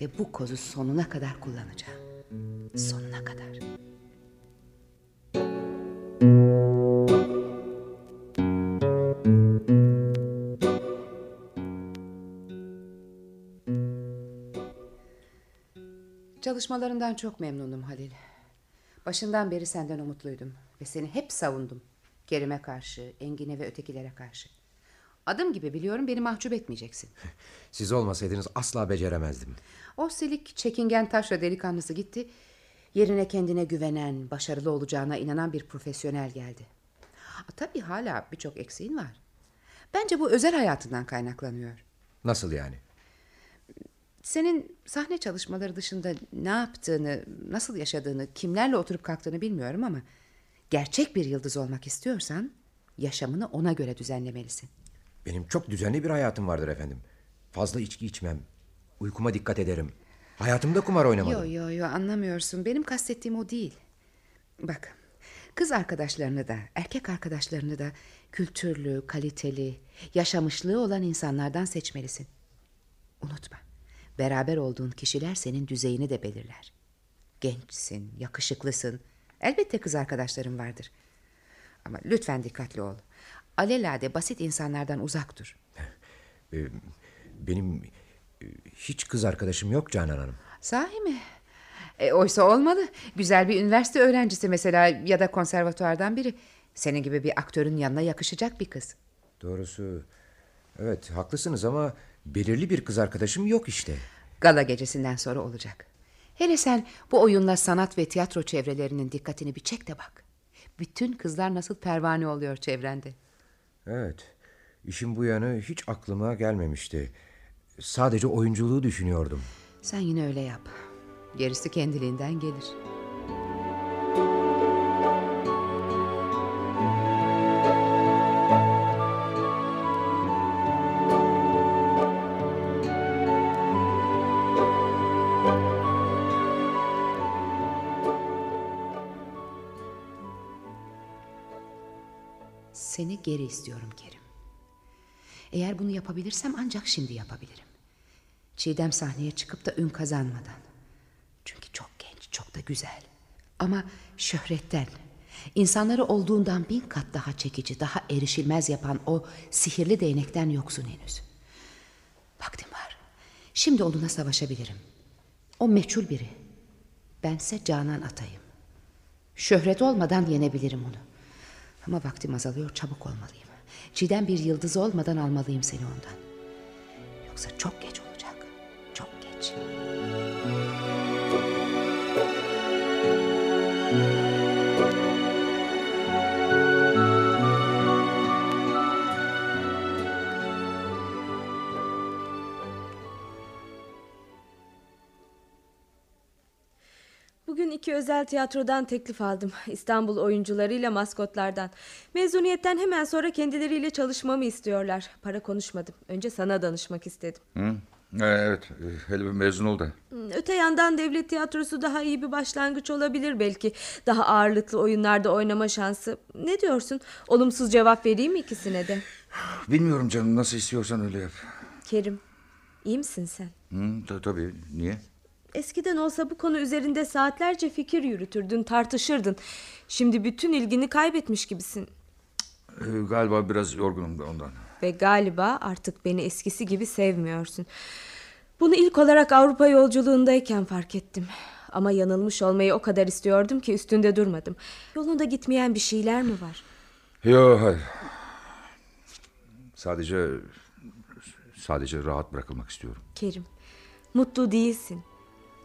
Ve bu kozu sonuna kadar kullanacağım. Sonuna kadar. Çalışmalarından çok memnunum Halil. Başından beri senden umutluydum ve seni hep savundum. Kerim'e karşı, Engin'e ve ötekilere karşı. Adım gibi biliyorum beni mahcup etmeyeceksin. Siz olmasaydınız asla beceremezdim. O silik, çekingen taşra delikanlısı gitti. Yerine kendine güvenen, başarılı olacağına inanan bir profesyonel geldi. A, Tabii hala birçok eksiğin var. Bence bu özel hayatından kaynaklanıyor. Nasıl yani? Senin sahne çalışmaları dışında ne yaptığını, nasıl yaşadığını, kimlerle oturup kalktığını bilmiyorum ama... ...gerçek bir yıldız olmak istiyorsan... ...yaşamını ona göre düzenlemelisin. Benim çok düzenli bir hayatım vardır efendim. Fazla içki içmem. Uykuma dikkat ederim. Hayatımda kumar oynamadım. Yo yo yo anlamıyorsun. Benim kastettiğim o değil. Bak kız arkadaşlarını da erkek arkadaşlarını da kültürlü, kaliteli, yaşamışlığı olan insanlardan seçmelisin. Unutma. Beraber olduğun kişiler senin düzeyini de belirler. Gençsin, yakışıklısın. Elbette kız arkadaşların vardır. Ama lütfen dikkatli ol. Alelade basit insanlardan uzak dur. Ee, benim e, hiç kız arkadaşım yok Canan Hanım. Sahi mi? E, oysa olmalı. Güzel bir üniversite öğrencisi mesela ya da konservatuardan biri. Senin gibi bir aktörün yanına yakışacak bir kız. Doğrusu evet haklısınız ama belirli bir kız arkadaşım yok işte. Gala gecesinden sonra olacak. Hele sen bu oyunla sanat ve tiyatro çevrelerinin dikkatini bir çek de bak. Bütün kızlar nasıl pervane oluyor çevrende. Evet. İşin bu yanı hiç aklıma gelmemişti. Sadece oyunculuğu düşünüyordum. Sen yine öyle yap. Gerisi kendiliğinden gelir. Geri istiyorum Kerim. Eğer bunu yapabilirsem ancak şimdi yapabilirim. Çiğdem sahneye çıkıp da ün kazanmadan. Çünkü çok genç, çok da güzel. Ama şöhretten, insanları olduğundan bin kat daha çekici, daha erişilmez yapan o sihirli değnekten yoksun henüz. Vaktim var. Şimdi onunla savaşabilirim. O meçhul biri. Bense Canan Atay'ım. Şöhret olmadan yenebilirim onu. Ama vaktim azalıyor, çabuk olmalıyım. Çiğdem bir yıldız olmadan almalıyım seni ondan. Yoksa çok geç olacak. Çok geç. Bugün iki özel tiyatrodan teklif aldım. İstanbul oyuncularıyla maskotlardan. Mezuniyetten hemen sonra kendileriyle çalışmamı istiyorlar. Para konuşmadım. Önce sana danışmak istedim. Hı? Evet hele bir mezun ol da. Hmm, Öte yandan devlet tiyatrosu daha iyi bir başlangıç olabilir belki. Daha ağırlıklı oyunlarda oynama şansı. Ne diyorsun? Olumsuz cevap vereyim mi ikisine de? Bilmiyorum canım nasıl istiyorsan öyle yap. Kerim, iyi misin sen? Hı, ta- tabii niye? Eskiden olsa bu konu üzerinde saatlerce fikir yürütürdün, tartışırdın. Şimdi bütün ilgini kaybetmiş gibisin. Ee, galiba biraz yorgunum da ondan. Ve galiba artık beni eskisi gibi sevmiyorsun. Bunu ilk olarak Avrupa yolculuğundayken fark ettim. Ama yanılmış olmayı o kadar istiyordum ki üstünde durmadım. Yolunda gitmeyen bir şeyler mi var? Yok hayır. Sadece sadece rahat bırakılmak istiyorum. Kerim, mutlu değilsin.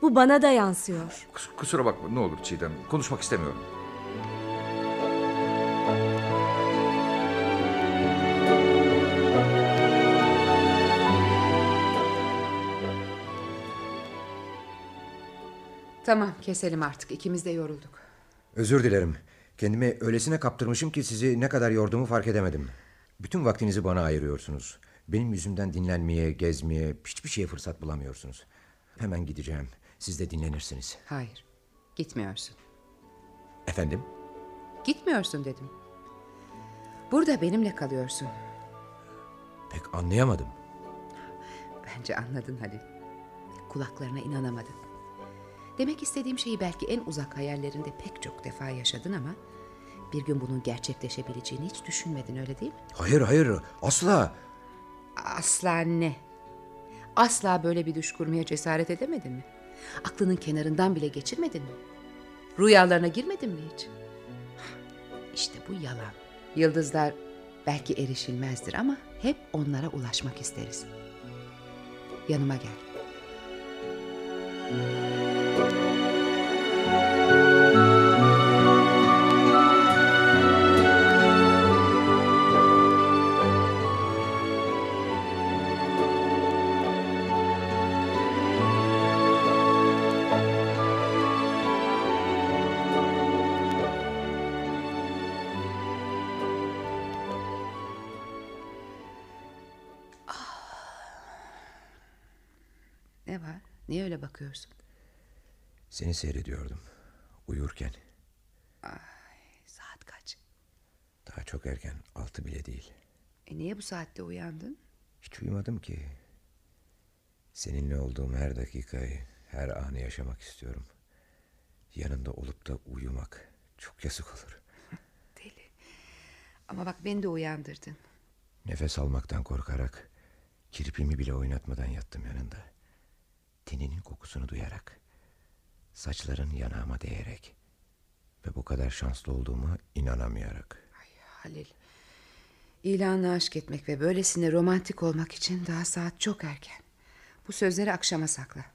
Bu bana da yansıyor. Kusura bakma ne olur Çiğdem. Konuşmak istemiyorum. Tamam keselim artık ikimiz de yorulduk. Özür dilerim. Kendimi öylesine kaptırmışım ki sizi ne kadar yorduğumu fark edemedim. Bütün vaktinizi bana ayırıyorsunuz. Benim yüzümden dinlenmeye, gezmeye, hiçbir şeye fırsat bulamıyorsunuz. Hemen gideceğim. Siz de dinlenirsiniz. Hayır gitmiyorsun. Efendim? Gitmiyorsun dedim. Burada benimle kalıyorsun. Pek anlayamadım. Bence anladın Halil. Kulaklarına inanamadın. Demek istediğim şeyi belki en uzak hayallerinde pek çok defa yaşadın ama... ...bir gün bunun gerçekleşebileceğini hiç düşünmedin öyle değil mi? Hayır hayır asla. Asla ne? Asla böyle bir düş kurmaya cesaret edemedin mi? Aklının kenarından bile geçirmedin mi? Rüyalarına girmedin mi hiç? İşte bu yalan. Yıldızlar belki erişilmezdir ama hep onlara ulaşmak isteriz. Yanıma gel. Ne Niye öyle bakıyorsun? Seni seyrediyordum. Uyurken. Saat kaç? Daha çok erken. Altı bile değil. E niye bu saatte uyandın? Hiç uyumadım ki. Seninle olduğum her dakikayı, her anı yaşamak istiyorum. Yanında olup da uyumak çok yazık olur. Deli. Ama bak beni de uyandırdın. Nefes almaktan korkarak, kirpimi bile oynatmadan yattım yanında. Teninin kokusunu duyarak, saçların yanağıma değerek ve bu kadar şanslı olduğuma inanamayarak. Halil. İlanla aşk etmek ve böylesine romantik olmak için daha saat çok erken. Bu sözleri akşama sakla.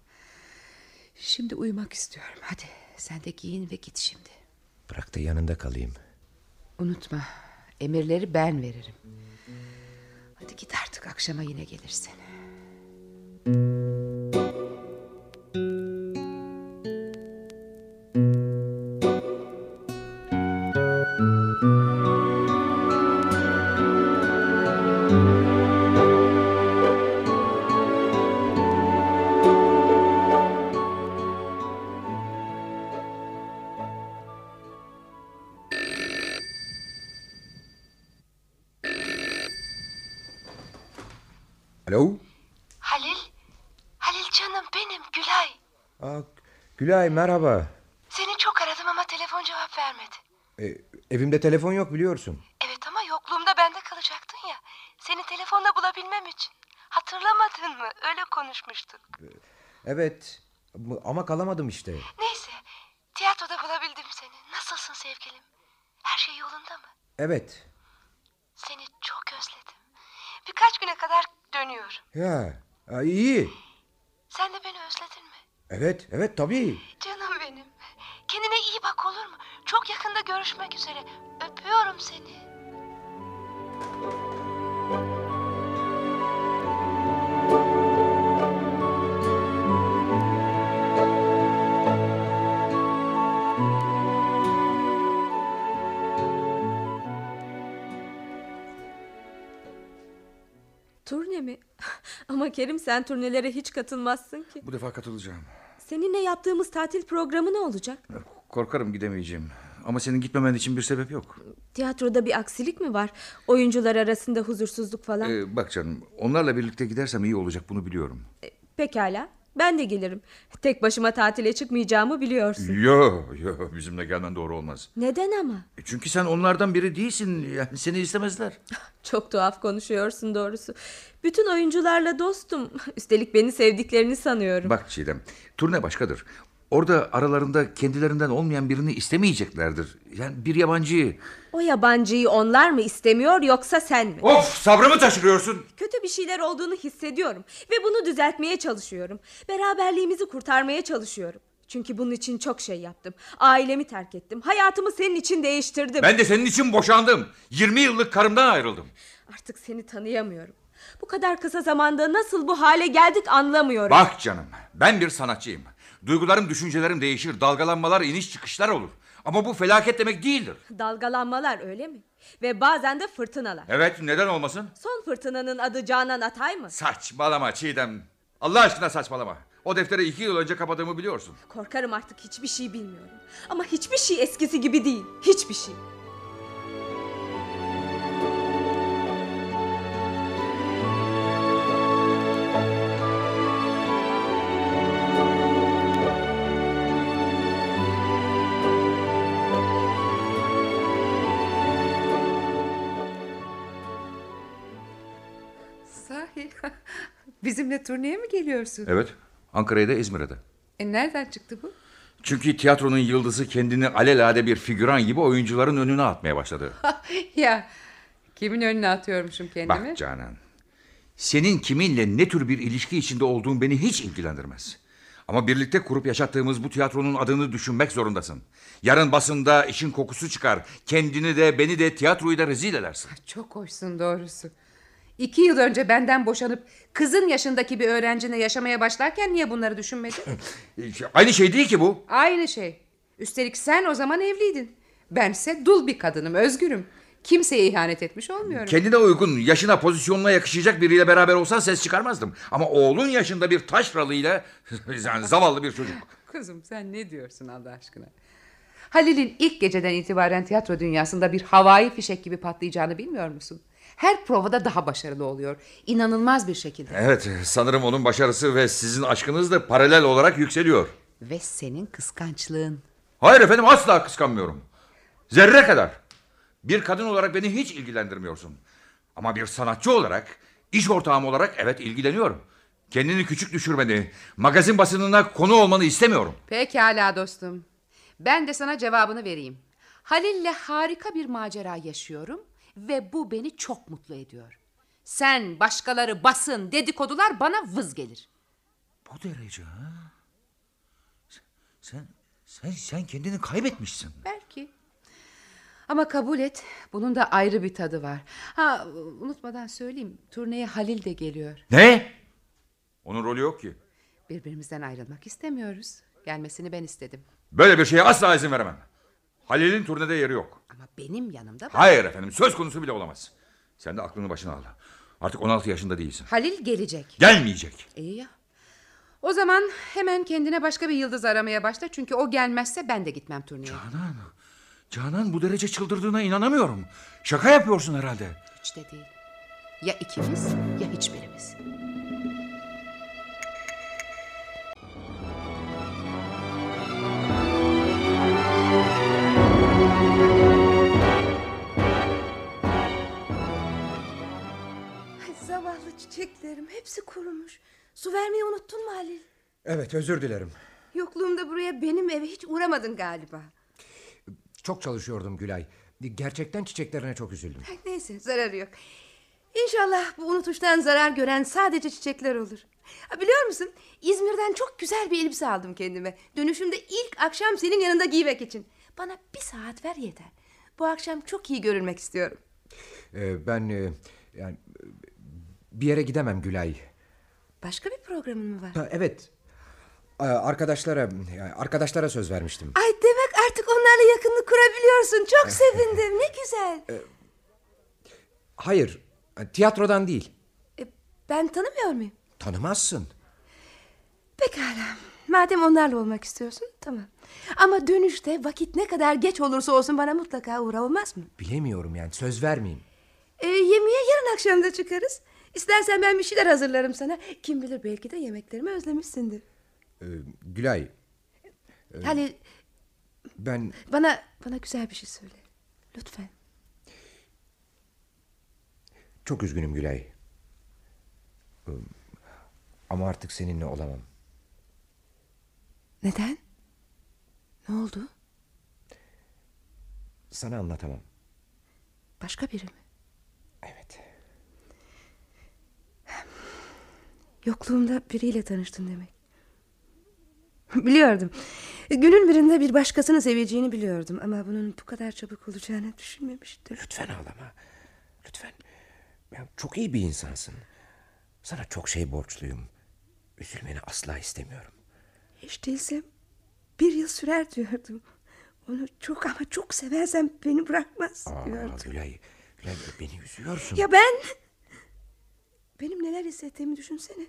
Şimdi uyumak istiyorum. Hadi sen de giyin ve git şimdi. Bırak da yanında kalayım. Unutma emirleri ben veririm. Hadi git artık akşama yine gelirsin. Merhaba. Seni çok aradım ama telefon cevap vermedi. E, evimde telefon yok biliyorsun. Evet ama yokluğumda bende kalacaktın ya. Seni telefonla bulabilmem için. Hatırlamadın mı? Öyle konuşmuştuk. Evet bu- ama kalamadım işte. Neyse, tiyatroda bulabildim seni. Nasılsın sevgilim? Her şey yolunda mı? Evet. Seni çok özledim. Birkaç güne kadar dönüyorum. Ya iyi. Sen de beni özledin mi? Evet evet tabii. Görüşmek üzere. Öpüyorum seni. Turne mi? Ama Kerim sen turnelere hiç katılmazsın ki. Bu defa katılacağım. Seninle yaptığımız tatil programı ne olacak? Korkarım gidemeyeceğim. Ama senin gitmemen için bir sebep yok. Tiyatroda bir aksilik mi var? Oyuncular arasında huzursuzluk falan. Ee, bak canım onlarla birlikte gidersem iyi olacak bunu biliyorum. Pekala. Ben de gelirim. Tek başıma tatile çıkmayacağımı biliyorsun. Yo yo bizimle gelmen doğru olmaz. Neden ama? E, Çünkü sen onlardan biri değilsin. Yani seni istemezler. Çok tuhaf konuşuyorsun doğrusu. Bütün oyuncularla dostum. Üstelik beni sevdiklerini sanıyorum. Bak Çiğdem turne başkadır. Orada aralarında kendilerinden olmayan birini istemeyeceklerdir. Yani bir yabancıyı. O yabancıyı onlar mı istemiyor yoksa sen mi? Of sabrımı taşırıyorsun. Kötü bir şeyler olduğunu hissediyorum ve bunu düzeltmeye çalışıyorum. Beraberliğimizi kurtarmaya çalışıyorum. Çünkü bunun için çok şey yaptım. Ailemi terk ettim. Hayatımı senin için değiştirdim. Ben de senin için boşandım. 20 yıllık karımdan ayrıldım. Artık seni tanıyamıyorum. Bu kadar kısa zamanda nasıl bu hale geldik anlamıyorum. Bak canım ben bir sanatçıyım. Duygularım düşüncelerim değişir. Dalgalanmalar iniş çıkışlar olur. Ama bu felaket demek değildir. Dalgalanmalar öyle mi? Ve bazen de fırtınalar. Evet neden olmasın? Son fırtınanın adı Canan Atay mı? Saçmalama Çiğdem. Allah aşkına saçmalama. O defteri iki yıl önce kapadığımı biliyorsun. Korkarım artık hiçbir şey bilmiyorum. Ama hiçbir şey eskisi gibi değil. Hiçbir şey. Bizimle turneye mi geliyorsun? Evet. Ankara'ya da İzmir'e de. E nereden çıktı bu? Çünkü tiyatronun yıldızı kendini alelade bir figüran gibi oyuncuların önüne atmaya başladı. ya kimin önüne atıyormuşum kendimi? Bak Canan. Senin kiminle ne tür bir ilişki içinde olduğun beni hiç ilgilendirmez. Ama birlikte kurup yaşattığımız bu tiyatronun adını düşünmek zorundasın. Yarın basında işin kokusu çıkar. Kendini de beni de tiyatroyu da rezil edersin. Çok hoşsun doğrusu. İki yıl önce benden boşanıp kızın yaşındaki bir öğrencine yaşamaya başlarken niye bunları düşünmedin? Aynı şey değil ki bu. Aynı şey. Üstelik sen o zaman evliydin. Bense dul bir kadınım, özgürüm. Kimseye ihanet etmiş olmuyorum. Kendine uygun, yaşına, pozisyonuna yakışacak biriyle beraber olsan ses çıkarmazdım. Ama oğlun yaşında bir taşralıyla yani zavallı bir çocuk. Kızım sen ne diyorsun Allah aşkına? Halil'in ilk geceden itibaren tiyatro dünyasında bir havai fişek gibi patlayacağını bilmiyor musun? Her provada daha başarılı oluyor. İnanılmaz bir şekilde. Evet, sanırım onun başarısı ve sizin aşkınız da paralel olarak yükseliyor. Ve senin kıskançlığın. Hayır efendim asla kıskanmıyorum. Zerre kadar. Bir kadın olarak beni hiç ilgilendirmiyorsun. Ama bir sanatçı olarak, iş ortağım olarak evet ilgileniyorum. Kendini küçük düşürmeni, magazin basınına konu olmanı istemiyorum. Pekala dostum. Ben de sana cevabını vereyim. Halil'le harika bir macera yaşıyorum ve bu beni çok mutlu ediyor. Sen, başkaları, basın, dedikodular bana vız gelir. Bu derece ha? Sen, sen, sen kendini kaybetmişsin. Belki. Ama kabul et, bunun da ayrı bir tadı var. Ha, unutmadan söyleyeyim, turneye Halil de geliyor. Ne? Onun rolü yok ki. Birbirimizden ayrılmak istemiyoruz. Gelmesini ben istedim. Böyle bir şeye asla izin veremem. Halil'in turnede yeri yok. Ama benim yanımda... Hayır efendim söz konusu bile olamaz. Sen de aklını başına al. Artık 16 yaşında değilsin. Halil gelecek. Gelmeyecek. İyi ya. O zaman hemen kendine başka bir yıldız aramaya başla. Çünkü o gelmezse ben de gitmem turneye. Canan, Canan bu derece çıldırdığına inanamıyorum. Şaka yapıyorsun herhalde. Hiç de değil. Ya ikimiz ya hiçbirimiz. Çiçeklerim hepsi kurumuş. Su vermeyi unuttun mu Halil? Evet özür dilerim. Yokluğumda buraya benim eve hiç uğramadın galiba. Çok çalışıyordum Gülay. Gerçekten çiçeklerine çok üzüldüm. Neyse zararı yok. İnşallah bu unutuştan zarar gören sadece çiçekler olur. Ha, biliyor musun İzmir'den çok güzel bir elbise aldım kendime. Dönüşümde ilk akşam senin yanında giymek için. Bana bir saat ver yeter. Bu akşam çok iyi görünmek istiyorum. Ee, ben e, yani bir yere gidemem Gülay. Başka bir programın mı var? Ha, evet. Ee, Arkadaşlara yani arkadaşlara söz vermiştim. Ay demek artık onlarla yakınlık kurabiliyorsun. Çok sevindim. Ne güzel. Hayır, tiyatrodan değil. E, ben tanımıyor muyum? Tanımazsın. Pekala. Madem onlarla olmak istiyorsun tamam. Ama dönüşte vakit ne kadar geç olursa olsun bana mutlaka uğra olmaz mı? Bilemiyorum yani söz vermeyeyim. E, yemeğe yarın akşam da çıkarız. İstersen ben bir şeyler hazırlarım sana. Kim bilir belki de yemeklerimi özlemişsindir. Ee, Gülay, Halil ben bana bana güzel bir şey söyle. Lütfen. çok üzgünüm Gülay. Ee, Ama artık seninle olamam. Neden? Ne oldu? Sana anlatamam. Başka biri mi? Evet. Yokluğumda biriyle tanıştın demek. Biliyordum. Günün birinde bir başkasını seveceğini biliyordum. Ama bunun bu kadar çabuk olacağını düşünmemiştim. Lütfen ağlama. Lütfen. Ya, çok iyi bir insansın. Sana çok şey borçluyum. Üzülmeni asla istemiyorum. Hiç değilse bir yıl sürer diyordum. Onu çok ama çok seversen beni bırakmaz Aa, diyordum. Gülay, Gülay beni üzüyorsun. Ya ben? Benim neler hissettiğimi düşünsene.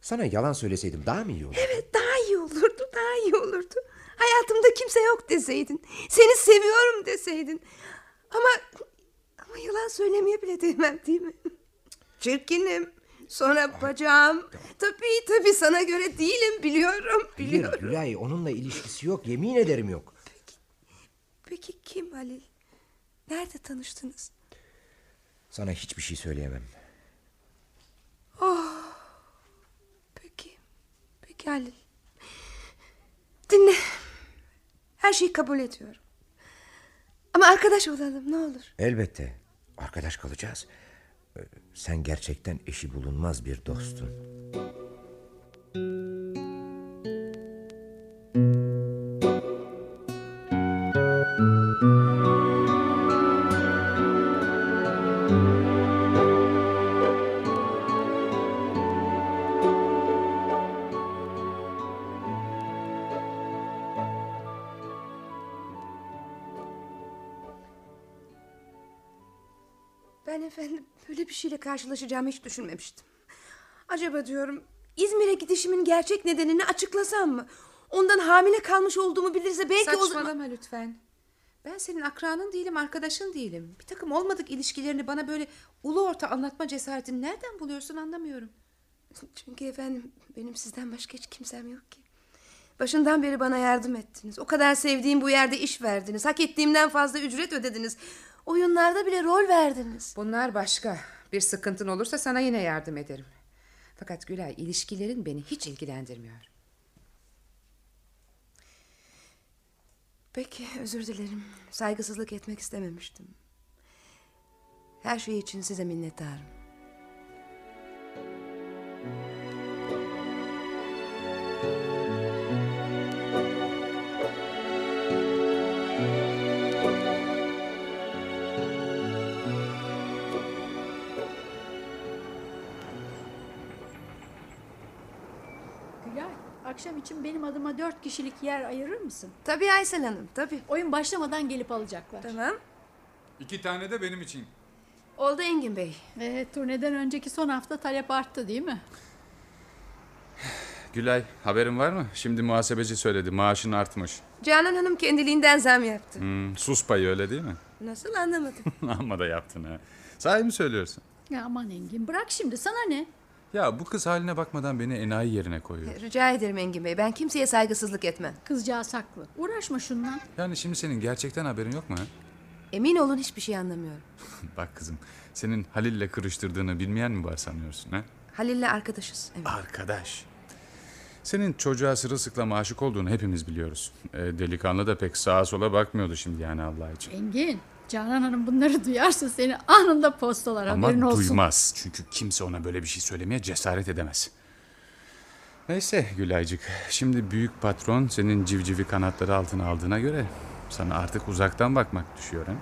Sana yalan söyleseydim daha mı iyi olur? Evet daha iyi olurdu daha iyi olurdu. Hayatımda kimse yok deseydin. Seni seviyorum deseydin. Ama ama yalan söylemeye bile değmem değil mi? Çirkinim. Sonra bacağım. Tabii tabii sana göre değilim biliyorum Hayır biliyorum. Gülay onunla ilişkisi yok yemin ederim yok. Peki kim Halil? Nerede tanıştınız? Sana hiçbir şey söyleyemem. Oh. Peki. Peki Halil. Dinle. Her şeyi kabul ediyorum. Ama arkadaş olalım ne olur. Elbette arkadaş kalacağız. Ee, Sen gerçekten eşi bulunmaz bir dostun. Karşılaşacağımı hiç düşünmemiştim. Acaba diyorum İzmir'e gidişimin gerçek nedenini açıklasam mı? Ondan hamile kalmış olduğumu bilirse belki o zaman... Saçmalama lütfen. Ben senin akranın değilim, arkadaşın değilim. Bir takım olmadık ilişkilerini bana böyle ulu orta anlatma cesaretini nereden buluyorsun anlamıyorum. Çünkü efendim benim sizden başka hiç kimsem yok ki. Başından beri bana yardım ettiniz. O kadar sevdiğim bu yerde iş verdiniz. Hak ettiğimden fazla ücret ödediniz. Oyunlarda bile rol verdiniz. Bunlar başka. Bir sıkıntın olursa sana yine yardım ederim. Fakat Gülay ilişkilerin beni hiç ilgilendirmiyor. Peki özür dilerim. Saygısızlık etmek istememiştim. Her şey için size minnettarım. Gülay, akşam için benim adıma dört kişilik yer ayırır mısın? Tabii Aysel Hanım tabii. Oyun başlamadan gelip alacaklar. Tamam. İki tane de benim için. Oldu Engin Bey. Ee, turneden önceki son hafta talep arttı değil mi? Gülay haberin var mı? Şimdi muhasebeci söyledi maaşın artmış. Canan Hanım kendiliğinden zam yaptı. Hmm, sus payı öyle değil mi? Nasıl anlamadım. Amma da yaptın ha. Sahi mi söylüyorsun? Ya aman Engin bırak şimdi sana ne? Ya bu kız haline bakmadan beni enayi yerine koyuyor. Rica ederim Engin Bey. Ben kimseye saygısızlık etmem. Kızcağız haklı. Uğraşma şundan. Yani şimdi senin gerçekten haberin yok mu? ha? Emin olun hiçbir şey anlamıyorum. Bak kızım senin Halil'le kırıştırdığını bilmeyen mi var sanıyorsun ha? Halil'le arkadaşız. Evet. Arkadaş. Senin çocuğa sırılsıklam aşık olduğunu hepimiz biliyoruz. E, delikanlı da pek sağa sola bakmıyordu şimdi yani Allah için. Engin, Canan Hanım bunları duyarsa seni anında postalar haberin Ama olsun. duymaz. Çünkü kimse ona böyle bir şey söylemeye cesaret edemez. Neyse Gülaycık. Şimdi büyük patron senin civcivi kanatları altına aldığına göre sana artık uzaktan bakmak düşüyor. Ha?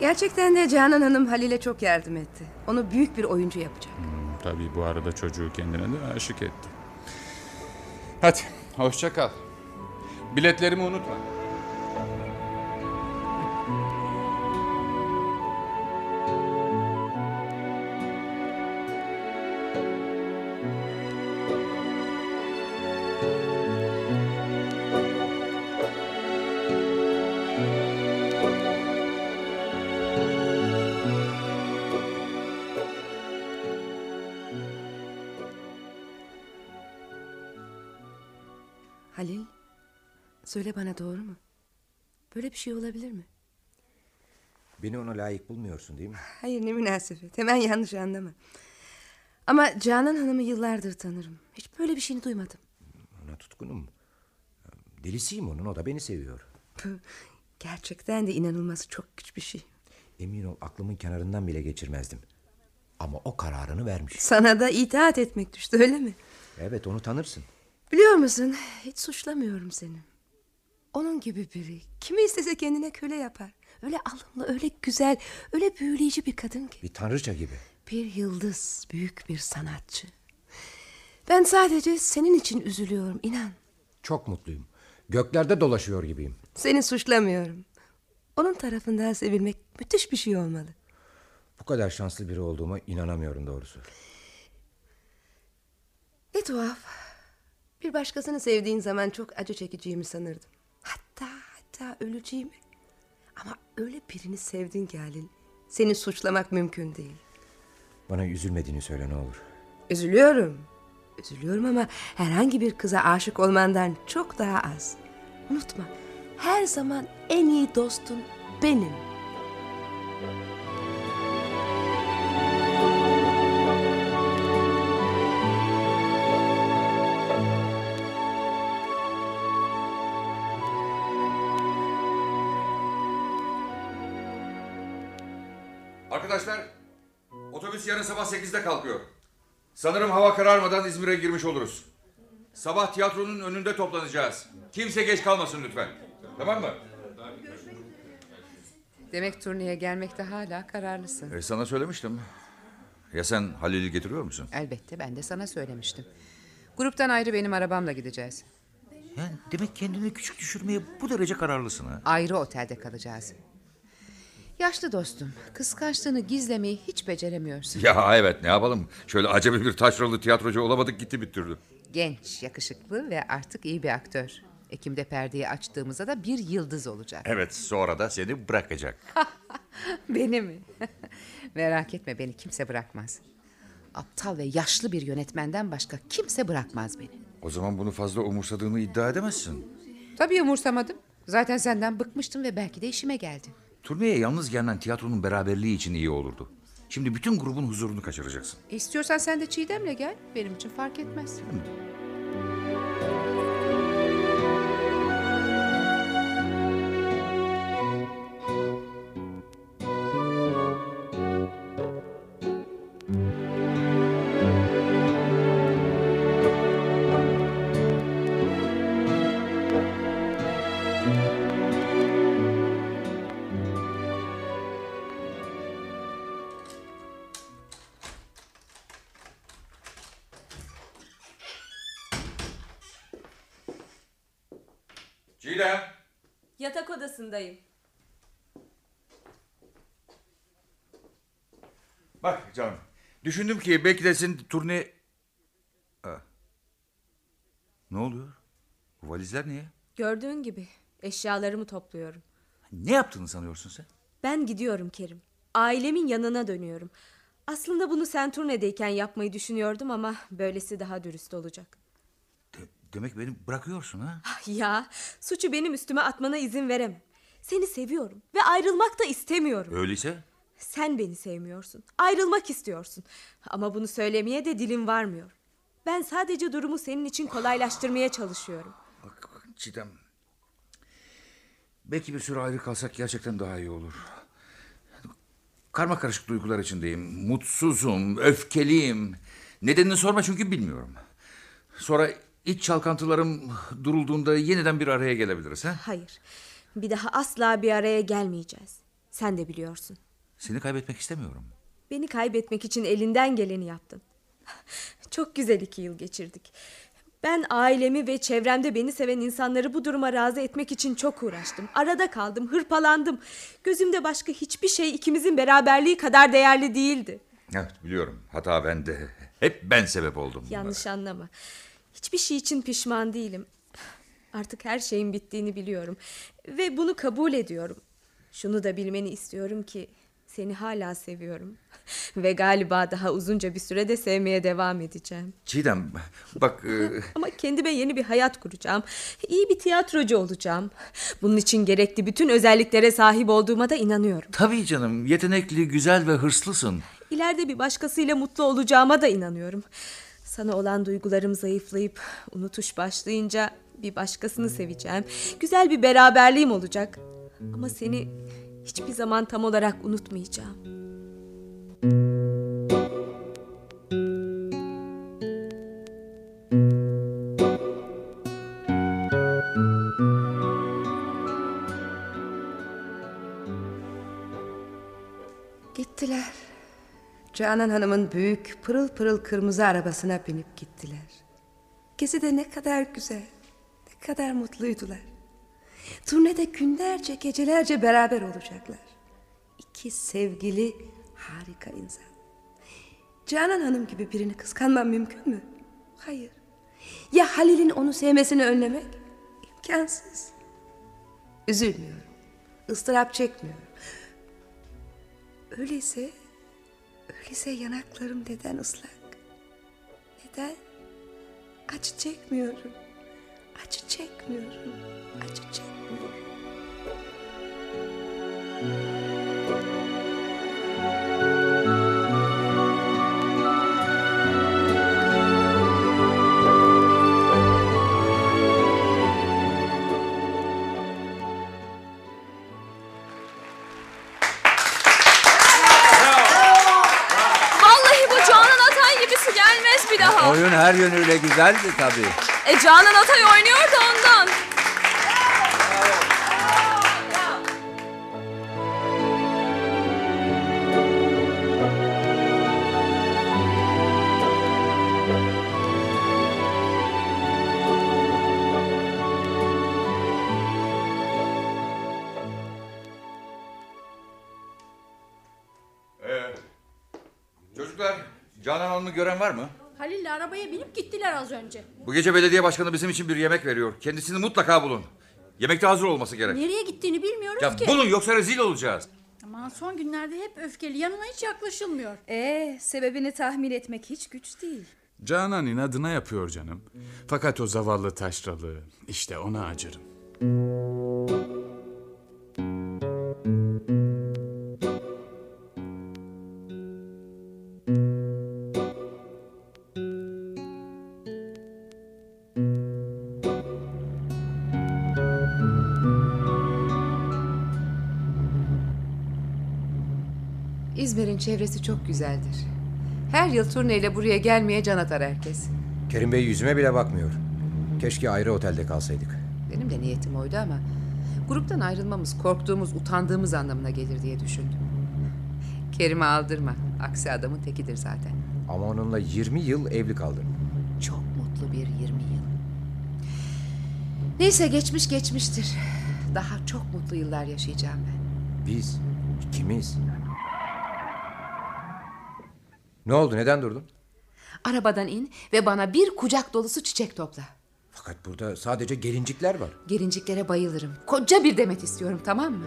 Gerçekten de Canan Hanım Halil'e çok yardım etti. Onu büyük bir oyuncu yapacak. Hmm, tabii bu arada çocuğu kendine de aşık etti. Hadi hoşça kal. Biletlerimi unutma. Halil, söyle bana doğru mu? Böyle bir şey olabilir mi? Beni ona layık bulmuyorsun değil mi? Hayır ne münasebet. Hemen yanlış anlama. Ama Canan Hanım'ı yıllardır tanırım. Hiç böyle bir şeyini duymadım. Ona tutkunum. Delisiyim onun o da beni seviyor. Gerçekten de inanılması çok güç bir şey. Emin ol aklımın kenarından bile geçirmezdim. Ama o kararını vermiş. Sana da itaat etmek düştü öyle mi? Evet onu tanırsın. Biliyor musun hiç suçlamıyorum seni. Onun gibi biri kimi istese kendine köle yapar. Öyle alımlı, öyle güzel, öyle büyüleyici bir kadın ki. Bir tanrıça gibi. Bir yıldız, büyük bir sanatçı. Ben sadece senin için üzülüyorum, inan. Çok mutluyum. Göklerde dolaşıyor gibiyim. Seni suçlamıyorum. Onun tarafından sevilmek müthiş bir şey olmalı. Bu kadar şanslı biri olduğuma inanamıyorum doğrusu. Ne tuhaf. Bir başkasını sevdiğin zaman çok acı çekeceğimi sanırdım. Hatta hatta öleceğimi. Ama öyle birini sevdin ki Halil. Seni suçlamak mümkün değil. Bana üzülmediğini söyle ne olur. Üzülüyorum. Üzülüyorum ama herhangi bir kıza aşık olmandan çok daha az. Unutma. Her zaman en iyi dostun benim. Arkadaşlar otobüs yarın sabah 8'de kalkıyor. Sanırım hava kararmadan İzmir'e girmiş oluruz. Sabah tiyatronun önünde toplanacağız. Kimse geç kalmasın lütfen. Tamam mı? Demek turneye gelmekte hala kararlısın. E, sana söylemiştim. Ya sen Halil'i getiriyor musun? Elbette ben de sana söylemiştim. Gruptan ayrı benim arabamla gideceğiz. Yani demek kendini küçük düşürmeye bu derece kararlısın ha? Ayrı otelde kalacağız. Yaşlı dostum, kıskançlığını gizlemeyi hiç beceremiyorsun. Ya evet ne yapalım? Şöyle acemi bir taşralı tiyatrocu olamadık gitti bir türlü. Genç, yakışıklı ve artık iyi bir aktör. Ekim'de perdeyi açtığımızda da bir yıldız olacak. Evet sonra da seni bırakacak. Beni mi? Merak etme beni kimse bırakmaz. Aptal ve yaşlı bir yönetmenden başka kimse bırakmaz beni. O zaman bunu fazla umursadığını iddia edemezsin. Tabii umursamadım. Zaten senden bıkmıştım ve belki de işime geldi. Turneye yalnız gelmen tiyatronun beraberliği için iyi olurdu. Şimdi bütün grubun huzurunu kaçıracaksın. İstiyorsan sen de Çiğdem'le gel. Benim için fark etmez. Çiğdem. Odasındayım. Bak canım. Düşündüm ki belki de senin turne... Ha. Ne oluyor? Bu valizler niye? Gördüğün gibi eşyalarımı topluyorum. Ne yaptığını sanıyorsun sen? Ben gidiyorum Kerim. Ailemin yanına dönüyorum. Aslında bunu sen turnedeyken yapmayı düşünüyordum ama böylesi daha dürüst olacak. Demek beni bırakıyorsun ha? Ya suçu benim üstüme atmana izin veremem. Seni seviyorum ve ayrılmak da istemiyorum. Öyleyse Sen beni sevmiyorsun. Ayrılmak istiyorsun. Ama bunu söylemeye de dilim varmıyor. Ben sadece durumu senin için kolaylaştırmaya çalışıyorum. Bak, bak Çiğdem. Belki bir süre ayrı kalsak gerçekten daha iyi olur. Karma karışık duygular içindeyim. Mutsuzum, öfkeliyim. Nedenini sorma çünkü bilmiyorum. Sonra iç çalkantılarım durulduğunda yeniden bir araya gelebiliriz. Ha? Hayır. Bir daha asla bir araya gelmeyeceğiz. Sen de biliyorsun. Seni kaybetmek istemiyorum. Beni kaybetmek için elinden geleni yaptın. Çok güzel iki yıl geçirdik. Ben ailemi ve çevremde beni seven insanları bu duruma razı etmek için çok uğraştım. Arada kaldım, hırpalandım. Gözümde başka hiçbir şey ikimizin beraberliği kadar değerli değildi. Evet biliyorum. Hata bende. Hep ben sebep oldum. bunlara. Yanlış anlama. Hiçbir şey için pişman değilim. Artık her şeyin bittiğini biliyorum. Ve bunu kabul ediyorum. Şunu da bilmeni istiyorum ki seni hala seviyorum. Ve galiba daha uzunca bir sürede sevmeye devam edeceğim. Çiğdem bak... e, Ama kendime yeni bir hayat kuracağım. İyi bir tiyatrocu olacağım. Bunun için gerekli bütün özelliklere sahip olduğuma da inanıyorum. tabii canım yetenekli, güzel ve hırslısın. İleride bir başkasıyla mutlu olacağıma da inanıyorum. Sana olan duygularım zayıflayıp unutuş başlayınca bir başkasını seveceğim. Güzel bir beraberliğim olacak. Ama seni hiçbir zaman tam olarak unutmayacağım. Canan Hanım'ın büyük pırıl pırıl kırmızı arabasına binip gittiler. Gezi de ne kadar güzel, ne kadar mutluydular. Turnede günlerce, gecelerce beraber olacaklar. İki sevgili, harika insan. Canan Hanım gibi birini kıskanmam mümkün mü? Hayır. Ya Halil'in onu sevmesini önlemek? İmkansız. Üzülmüyorum. ıstırap çekmiyorum. Öyleyse, öyleyse yanaklarım neden ıslak? Neden? Acı çekmiyorum. Acı çekmiyorum. Bu gece belediye başkanı bizim için bir yemek veriyor. Kendisini mutlaka bulun. Yemekte hazır olması gerek. Nereye gittiğini bilmiyoruz Ya ki. bulun yoksa rezil olacağız. Aman son günlerde hep öfkeli. Yanına hiç yaklaşılmıyor. Ee, sebebini tahmin etmek hiç güç değil. Canan inadına yapıyor canım. Fakat o zavallı taşralı, işte ona acırım. Çevresi çok güzeldir. Her yıl turneyle buraya gelmeye can atar herkes. Kerim Bey yüzüme bile bakmıyor. Keşke ayrı otelde kalsaydık. Benim de niyetim oydu ama gruptan ayrılmamız korktuğumuz, utandığımız anlamına gelir diye düşündüm. Kerim'i aldırma. Aksi adamın tekidir zaten. Ama onunla 20 yıl evli kaldım. Çok mutlu bir 20 yıl. Neyse geçmiş geçmiştir. Daha çok mutlu yıllar yaşayacağım ben. Biz ikimiz. Ne oldu neden durdun? Arabadan in ve bana bir kucak dolusu çiçek topla. Fakat burada sadece gelincikler var. Gelinciklere bayılırım. Koca bir demet istiyorum tamam mı?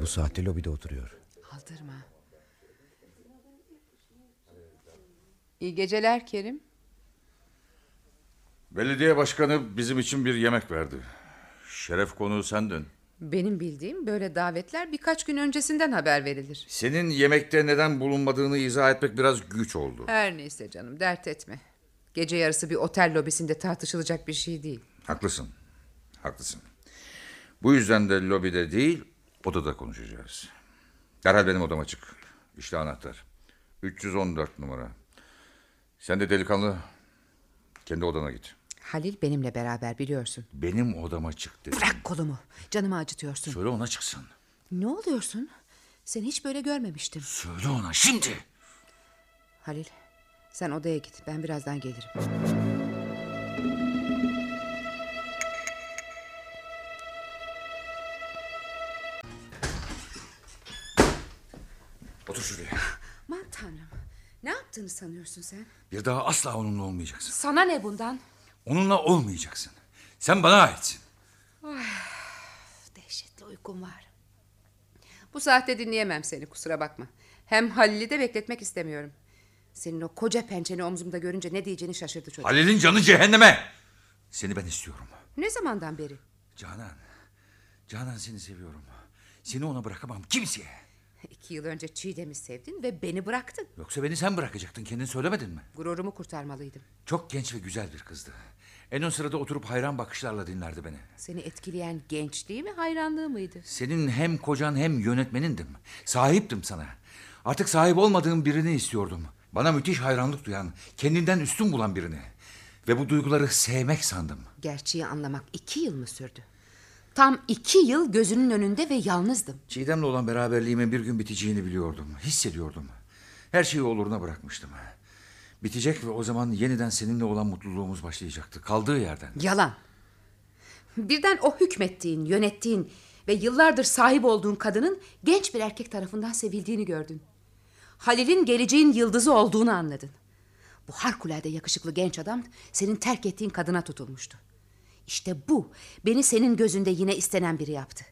Bu saatte lobide oturuyor. Aldırma. İyi geceler Kerim. Belediye başkanı bizim için bir yemek verdi. Şeref konuğu sendin. Benim bildiğim böyle davetler birkaç gün öncesinden haber verilir. Senin yemekte neden bulunmadığını izah etmek biraz güç oldu. Her neyse canım dert etme. Gece yarısı bir otel lobisinde tartışılacak bir şey değil. Haklısın. Haklısın. Bu yüzden de lobide değil, odada konuşacağız. Derhal benim odama çık. İşte anahtar. 314 numara. Sen de delikanlı kendi odana git. Halil benimle beraber biliyorsun. Benim odama çık dedim. Bırak kolumu. Canımı acıtıyorsun. Söyle ona çıksın. Ne oluyorsun? Seni hiç böyle görmemiştim. Söyle ona şimdi. Halil sen odaya git. Ben birazdan gelirim. Yaptığını sanıyorsun sen? Bir daha asla onunla olmayacaksın. Sana ne bundan? Onunla olmayacaksın. Sen bana aitsin. Dehşetli uykum var. Bu saatte dinleyemem seni kusura bakma. Hem Halil'i de bekletmek istemiyorum. Senin o koca pençeni omzumda görünce ne diyeceğini şaşırdı çocuk. Halil'in canı cehenneme. Seni ben istiyorum. Ne zamandan beri? Canan. Canan seni seviyorum. Seni ona bırakamam kimseye. İki yıl önce Çiğdem'i sevdin ve beni bıraktın. Yoksa beni sen bırakacaktın kendin söylemedin mi? Gururumu kurtarmalıydım. Çok genç ve güzel bir kızdı. En ön sırada oturup hayran bakışlarla dinlerdi beni. Seni etkileyen gençliği mi hayranlığı mıydı? Senin hem kocan hem yönetmenindim. Sahiptim sana. Artık sahip olmadığım birini istiyordum. Bana müthiş hayranlık duyan, kendinden üstün bulan birini. Ve bu duyguları sevmek sandım. Gerçeği anlamak iki yıl mı sürdü? Tam iki yıl gözünün önünde ve yalnızdım. Çiğdem'le olan beraberliğimin bir gün biteceğini biliyordum. Hissediyordum. Her şeyi oluruna bırakmıştım. Bitecek ve o zaman yeniden seninle olan mutluluğumuz başlayacaktı. Kaldığı yerden. Yalan. Birden o hükmettiğin, yönettiğin ve yıllardır sahip olduğun kadının genç bir erkek tarafından sevildiğini gördün. Halil'in geleceğin yıldızı olduğunu anladın. Bu harikulade yakışıklı genç adam senin terk ettiğin kadına tutulmuştu. İşte bu beni senin gözünde yine istenen biri yaptı.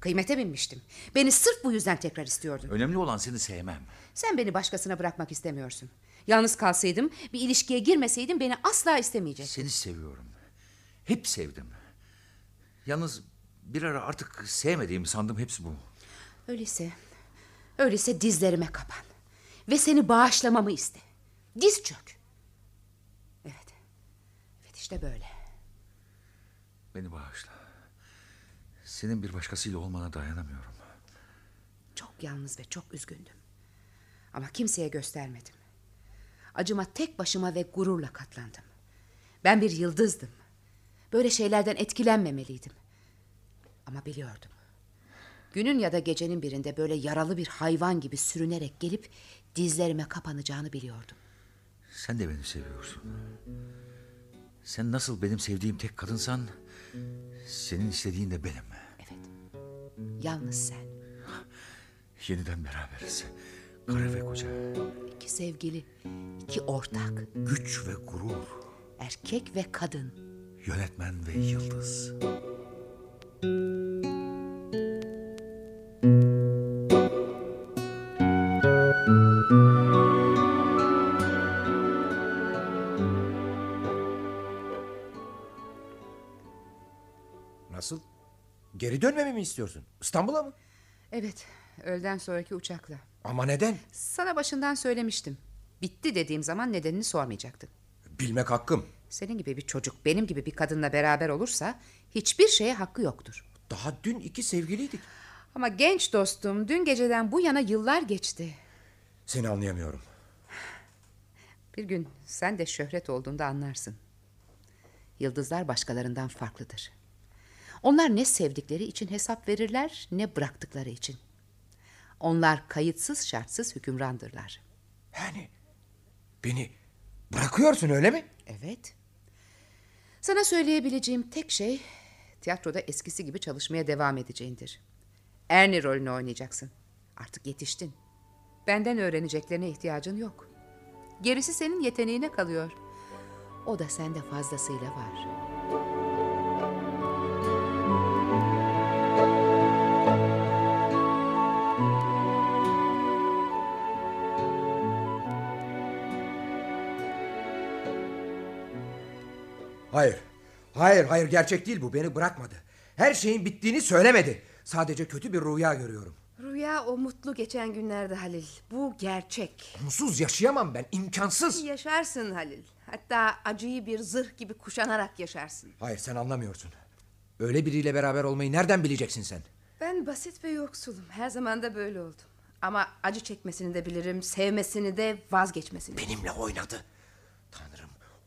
Kıymete binmiştim. Beni sırf bu yüzden tekrar istiyordun. Önemli olan seni sevmem. Sen beni başkasına bırakmak istemiyorsun. Yalnız kalsaydım, bir ilişkiye girmeseydim beni asla istemeyecektin. Seni seviyorum. Hep sevdim. Yalnız bir ara artık sevmediğimi sandım hepsi bu. Öyleyse, öyleyse dizlerime kapan. Ve seni bağışlamamı iste. Diz çök. Evet, evet işte böyle. Beni bağışla. Senin bir başkasıyla olmana dayanamıyorum. Çok yalnız ve çok üzgündüm. Ama kimseye göstermedim. Acıma tek başıma ve gururla katlandım. Ben bir yıldızdım. Böyle şeylerden etkilenmemeliydim. Ama biliyordum. Günün ya da gecenin birinde böyle yaralı bir hayvan gibi sürünerek gelip dizlerime kapanacağını biliyordum. Sen de beni seviyorsun. Sen nasıl benim sevdiğim tek kadınsan... ...senin istediğin de benim. Yalnız sen. Yeniden beraberiz. Karı ve koca. İki sevgili, iki ortak. Güç ve gurur. Erkek ve kadın. Yönetmen ve yıldız. Nasıl? Geri dönmemi mi istiyorsun? İstanbul'a mı? Evet, öğleden sonraki uçakla. Ama neden? Sana başından söylemiştim. Bitti dediğim zaman nedenini sormayacaktın. Bilmek hakkım. Senin gibi bir çocuk benim gibi bir kadınla beraber olursa hiçbir şeye hakkı yoktur. Daha dün iki sevgiliydik. Ama genç dostum dün geceden bu yana yıllar geçti. Seni anlayamıyorum. Bir gün sen de şöhret olduğunda anlarsın. Yıldızlar başkalarından farklıdır. Onlar ne sevdikleri için hesap verirler ne bıraktıkları için. Onlar kayıtsız şartsız hükümrandırlar. Yani beni bırakıyorsun öyle mi? Evet. Sana söyleyebileceğim tek şey tiyatroda eskisi gibi çalışmaya devam edeceğindir. Ernie rolünü oynayacaksın. Artık yetiştin. Benden öğreneceklerine ihtiyacın yok. Gerisi senin yeteneğine kalıyor. O da sende fazlasıyla var. Hayır. Hayır hayır gerçek değil bu beni bırakmadı. Her şeyin bittiğini söylemedi. Sadece kötü bir rüya görüyorum. Rüya o mutlu geçen günlerde Halil. Bu gerçek. Mutsuz yaşayamam ben imkansız. Yaşarsın Halil. Hatta acıyı bir zırh gibi kuşanarak yaşarsın. Hayır sen anlamıyorsun. Öyle biriyle beraber olmayı nereden bileceksin sen? Ben basit ve yoksulum. Her zaman da böyle oldum. Ama acı çekmesini de bilirim, sevmesini de, vazgeçmesini. Benimle oynadı.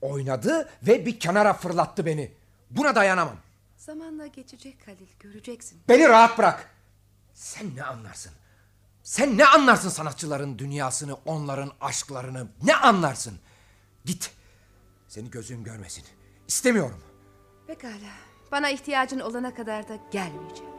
Oynadı ve bir kenara fırlattı beni. Buna dayanamam. Zamanla geçecek Halil, göreceksin. Beni rahat bırak. Sen ne anlarsın? Sen ne anlarsın sanatçıların dünyasını, onların aşklarını? Ne anlarsın? Git. Seni gözüm görmesin. İstemiyorum. Pekala. Bana ihtiyacın olana kadar da gelmeyeceğim.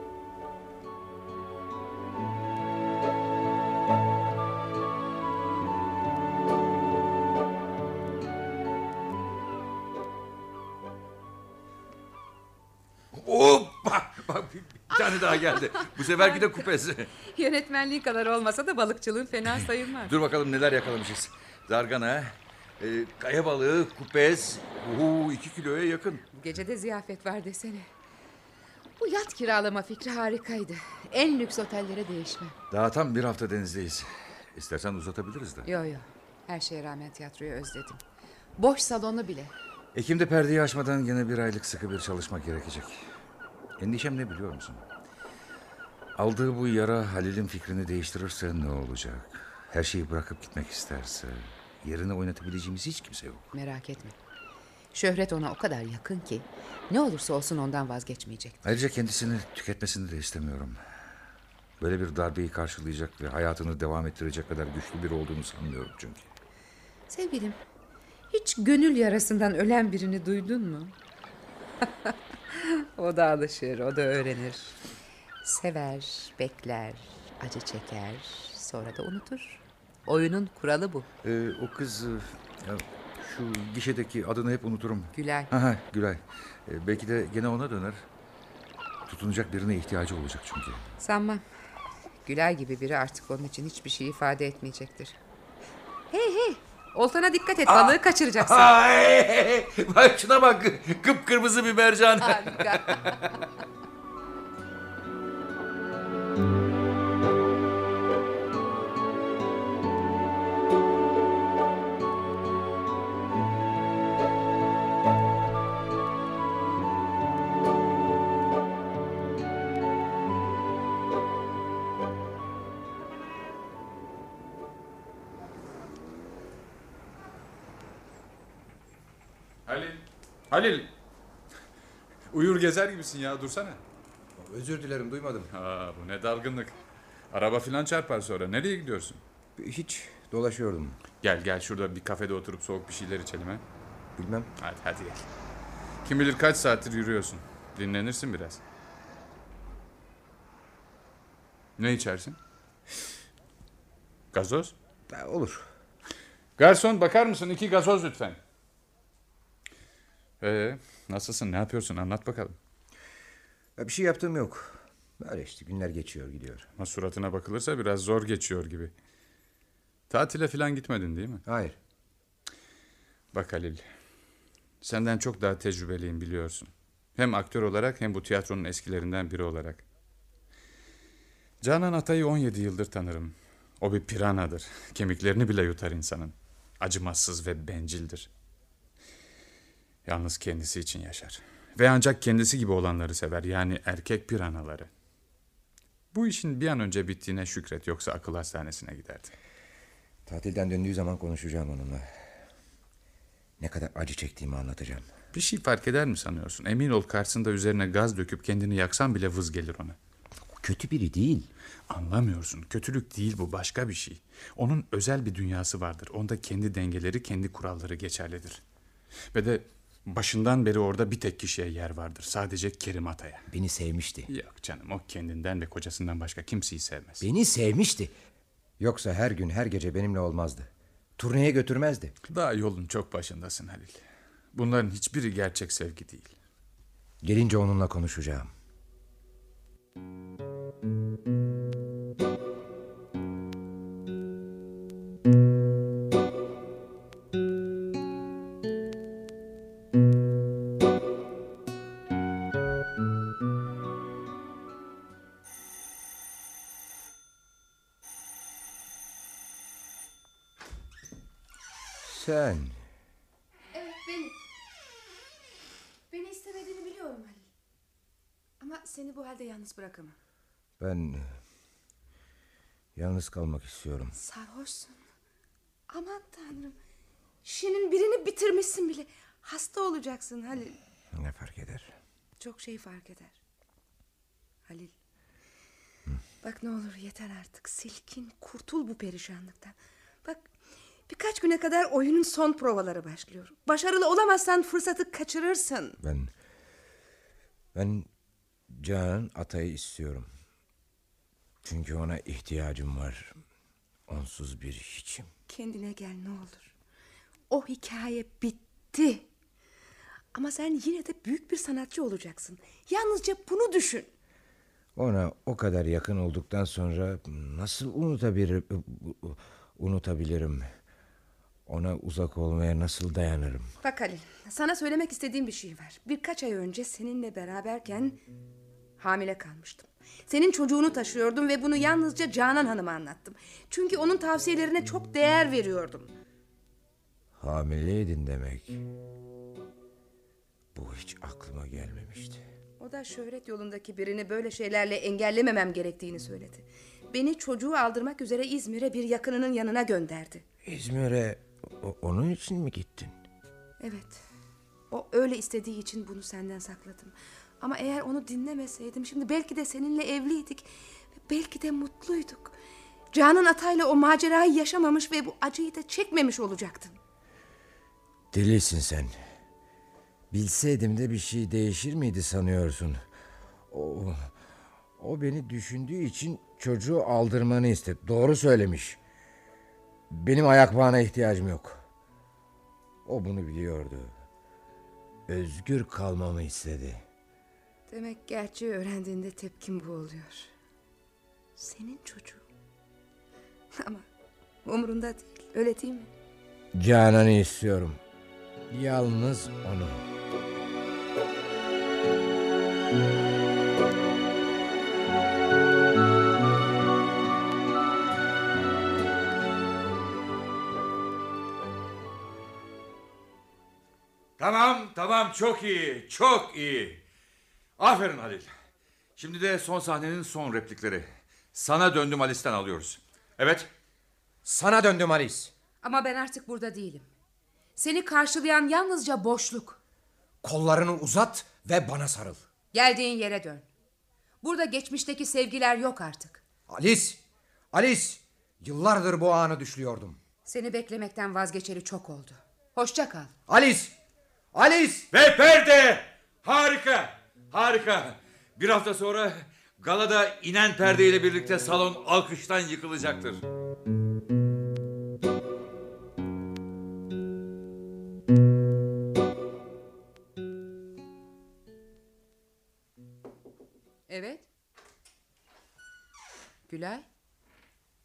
Tane daha geldi. Bu seferki de kupesi. Yönetmenliği kadar olmasa da balıkçılığın fena sayılmaz. Dur bakalım neler yakalamışız. Zargana, e, kaya balığı, kupez. Uhu, iki kiloya yakın. Gece de ziyafet var desene. Bu yat kiralama fikri harikaydı. En lüks otellere değişme. Daha tam bir hafta denizdeyiz. İstersen uzatabiliriz de. Yo yo. Her şeye rağmen tiyatroyu özledim. Boş salonu bile. Ekim'de perdeyi açmadan yine bir aylık sıkı bir çalışma gerekecek. Endişem ne biliyor musun? Aldığı bu yara Halil'in fikrini değiştirirse ne olacak? Her şeyi bırakıp gitmek isterse yerine oynatabileceğimiz hiç kimse yok. Merak etme. Şöhret ona o kadar yakın ki ne olursa olsun ondan vazgeçmeyecek. Ayrıca kendisini tüketmesini de istemiyorum. Böyle bir darbeyi karşılayacak ve hayatını devam ettirecek kadar güçlü biri olduğunu sanmıyorum çünkü. Sevgilim, hiç gönül yarasından ölen birini duydun mu? o da alışır, o da öğrenir. Sever, bekler, acı çeker, sonra da unutur. Oyunun kuralı bu. Ee, o kız e, ya, şu gişedeki adını hep unuturum. Gülay. Aha, Gülay. Ee, belki de gene ona döner. Tutunacak birine ihtiyacı olacak çünkü. Sanmam. Gülay gibi biri artık onun için hiçbir şey ifade etmeyecektir. Hey hey, oltana dikkat et, balığı kaçıracaksın. Ay, bak şuna bak, kıpkırmızı bir mercan. Harika. Gezer gibisin ya dursana. Özür dilerim duymadım. Aa, bu ne dalgınlık. Araba filan çarpar sonra. Nereye gidiyorsun? Hiç dolaşıyordum. Gel gel şurada bir kafede oturup soğuk bir şeyler içelim ha. Bilmem. Hadi hadi gel. Kim bilir kaç saattir yürüyorsun. Dinlenirsin biraz. Ne içersin? Gazoz? Ha, olur. Garson bakar mısın? İki gazoz lütfen. Ee, nasılsın? Ne yapıyorsun? Anlat bakalım. Ya, bir şey yaptığım yok. Böyle işte günler geçiyor gidiyor. Ama suratına bakılırsa biraz zor geçiyor gibi. Tatile falan gitmedin değil mi? Hayır. Bak Halil. Senden çok daha tecrübeliyim biliyorsun. Hem aktör olarak hem bu tiyatronun eskilerinden biri olarak. Canan Atay'ı 17 yıldır tanırım. O bir piranadır. Kemiklerini bile yutar insanın. Acımasız ve bencildir. Yalnız kendisi için yaşar. Ve ancak kendisi gibi olanları sever. Yani erkek piranaları. Bu işin bir an önce bittiğine şükret yoksa akıl hastanesine giderdi. Tatilden döndüğü zaman konuşacağım onunla. Ne kadar acı çektiğimi anlatacağım. Bir şey fark eder mi sanıyorsun? Emin ol karşısında üzerine gaz döküp kendini yaksan bile vız gelir ona. Kötü biri değil. Anlamıyorsun. Kötülük değil bu başka bir şey. Onun özel bir dünyası vardır. Onda kendi dengeleri, kendi kuralları geçerlidir. Ve de başından beri orada bir tek kişiye yer vardır. Sadece Kerim Atay'a. Beni sevmişti. Yok canım o kendinden ve kocasından başka kimseyi sevmez. Beni sevmişti. Yoksa her gün her gece benimle olmazdı. Turneye götürmezdi. Daha yolun çok başındasın Halil. Bunların hiçbiri gerçek sevgi değil. Gelince onunla konuşacağım. Sen yalnız bırakamam. ben yalnız kalmak istiyorum. Sarhoşsun. Aman tanrım. Şişenin birini bitirmişsin bile. Hasta olacaksın Halil. Ne fark eder? Çok şey fark eder. Halil. Bak ne olur yeter artık. Silkin kurtul bu perişanlıktan. Bak birkaç güne kadar oyunun son provaları başlıyor. Başarılı olamazsan fırsatı kaçırırsın. Ben ben Canan Atay'ı istiyorum. Çünkü ona ihtiyacım var. Onsuz bir hiçim. Kendine gel ne olur. O hikaye bitti. Ama sen yine de büyük bir sanatçı olacaksın. Yalnızca bunu düşün. Ona o kadar yakın olduktan sonra nasıl unutabilirim? Unutabilirim. Ona uzak olmaya nasıl dayanırım? Bak Halil, sana söylemek istediğim bir şey var. Birkaç ay önce seninle beraberken hamile kalmıştım. Senin çocuğunu taşıyordum ve bunu yalnızca Canan Hanım'a anlattım. Çünkü onun tavsiyelerine çok değer veriyordum. Hamileydin demek. Bu hiç aklıma gelmemişti. O da şöhret yolundaki birini böyle şeylerle engellememem gerektiğini söyledi. Beni çocuğu aldırmak üzere İzmir'e bir yakınının yanına gönderdi. İzmir'e onun için mi gittin? Evet. O öyle istediği için bunu senden sakladım. Ama eğer onu dinlemeseydim şimdi belki de seninle evliydik. Belki de mutluyduk. Canan Atay'la o macerayı yaşamamış ve bu acıyı da çekmemiş olacaktın. Delisin sen. Bilseydim de bir şey değişir miydi sanıyorsun? O, o beni düşündüğü için çocuğu aldırmanı istedi. Doğru söylemiş. Benim ayak bağına ihtiyacım yok. O bunu biliyordu. Özgür kalmamı istedi. Demek gerçeği öğrendiğinde tepkin bu oluyor. Senin çocuğun. Ama umurunda değil öyle değil mi? Canan'ı istiyorum. Yalnız onu. Tamam tamam çok iyi çok iyi. Aferin Halil. Şimdi de son sahnenin son replikleri. Sana döndüm Alice'ten alıyoruz. Evet. Sana döndüm Alice. Ama ben artık burada değilim. Seni karşılayan yalnızca boşluk. Kollarını uzat ve bana sarıl. Geldiğin yere dön. Burada geçmişteki sevgiler yok artık. Alice! Alice! Yıllardır bu anı düşlüyordum. Seni beklemekten vazgeçeli çok oldu. Hoşça kal. Alice! Alice! Ve perde. Harika. Harika. Bir hafta sonra galada inen perdeyle birlikte salon alkıştan yıkılacaktır. Evet. Gülay.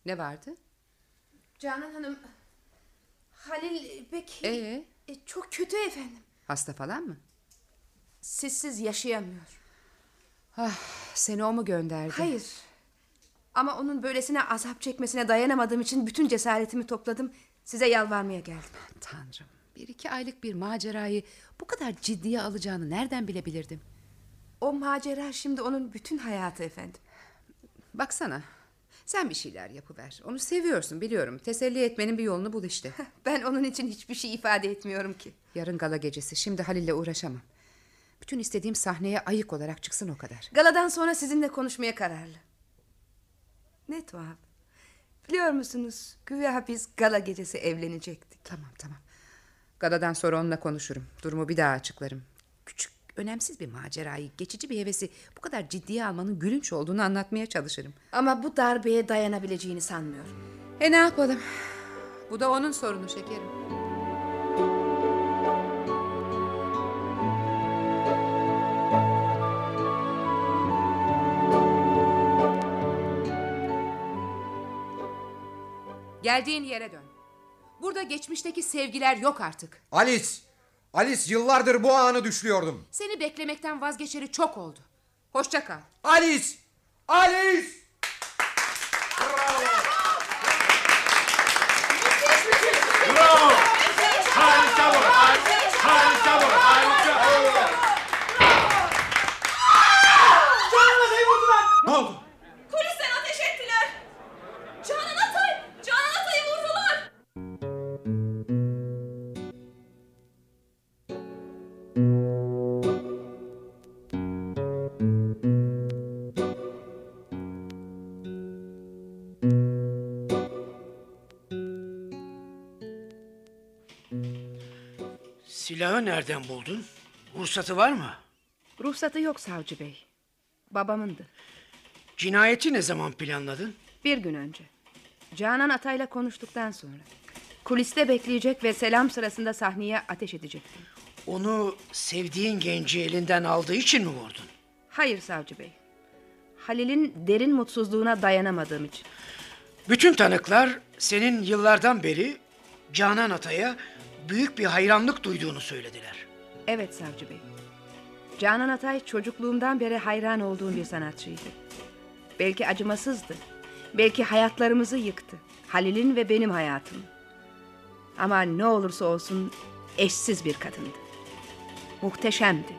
Ne vardı? Canan Hanım... Halil pek... Ee? E, çok kötü efendim. Hasta falan mı? Sizsiz yaşayamıyor. Ah, seni o mu gönderdi? Hayır. Ama onun böylesine azap çekmesine dayanamadığım için bütün cesaretimi topladım. Size yalvarmaya geldim. Tanrım. Bir iki aylık bir macerayı bu kadar ciddiye alacağını nereden bilebilirdim? O macera şimdi onun bütün hayatı efendim. Baksana. Sen bir şeyler yapıver. Onu seviyorsun biliyorum. Teselli etmenin bir yolunu bul işte. Ben onun için hiçbir şey ifade etmiyorum ki. Yarın gala gecesi. Şimdi Halil'le uğraşamam. Bütün istediğim sahneye ayık olarak çıksın o kadar. Galadan sonra sizinle konuşmaya kararlı. Ne tuhaf. Biliyor musunuz? Güya biz gala gecesi evlenecektik. Tamam tamam. Galadan sonra onunla konuşurum. Durumu bir daha açıklarım. Küçük, önemsiz bir macerayı, geçici bir hevesi bu kadar ciddiye almanın gülünç olduğunu anlatmaya çalışırım. Ama bu darbeye dayanabileceğini sanmıyorum. E ne yapalım? Bu da onun sorunu şekerim. Geldiğin yere dön. Burada geçmişteki sevgiler yok artık. Alice! Alice yıllardır bu anı düşlüyordum. Seni beklemekten vazgeçeri çok oldu. Hoşça kal. Alice! Alice! Bravo! Harika bu! Harika bu! Harika! Ne oldu? Nereden buldun? Ruhsatı var mı? Ruhsatı yok savcı bey. Babamındı. Cinayeti ne zaman planladın? Bir gün önce. Canan Atay'la konuştuktan sonra. Kuliste bekleyecek ve selam sırasında sahneye ateş edecektim. Onu sevdiğin genci elinden aldığı için mi vurdun? Hayır savcı bey. Halil'in derin mutsuzluğuna dayanamadığım için. Bütün tanıklar senin yıllardan beri Canan Atay'a büyük bir hayranlık duyduğunu söylediler. Evet savcı bey. Canan Atay çocukluğumdan beri hayran olduğum bir sanatçıydı. Belki acımasızdı. Belki hayatlarımızı yıktı. Halil'in ve benim hayatım. Ama ne olursa olsun eşsiz bir kadındı. Muhteşemdi.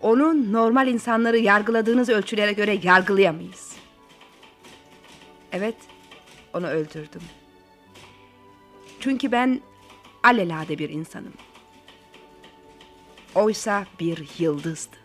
Onu normal insanları yargıladığınız ölçülere göre yargılayamayız. Evet, onu öldürdüm. Çünkü ben alelade bir insanım. Oysa bir yıldızdı.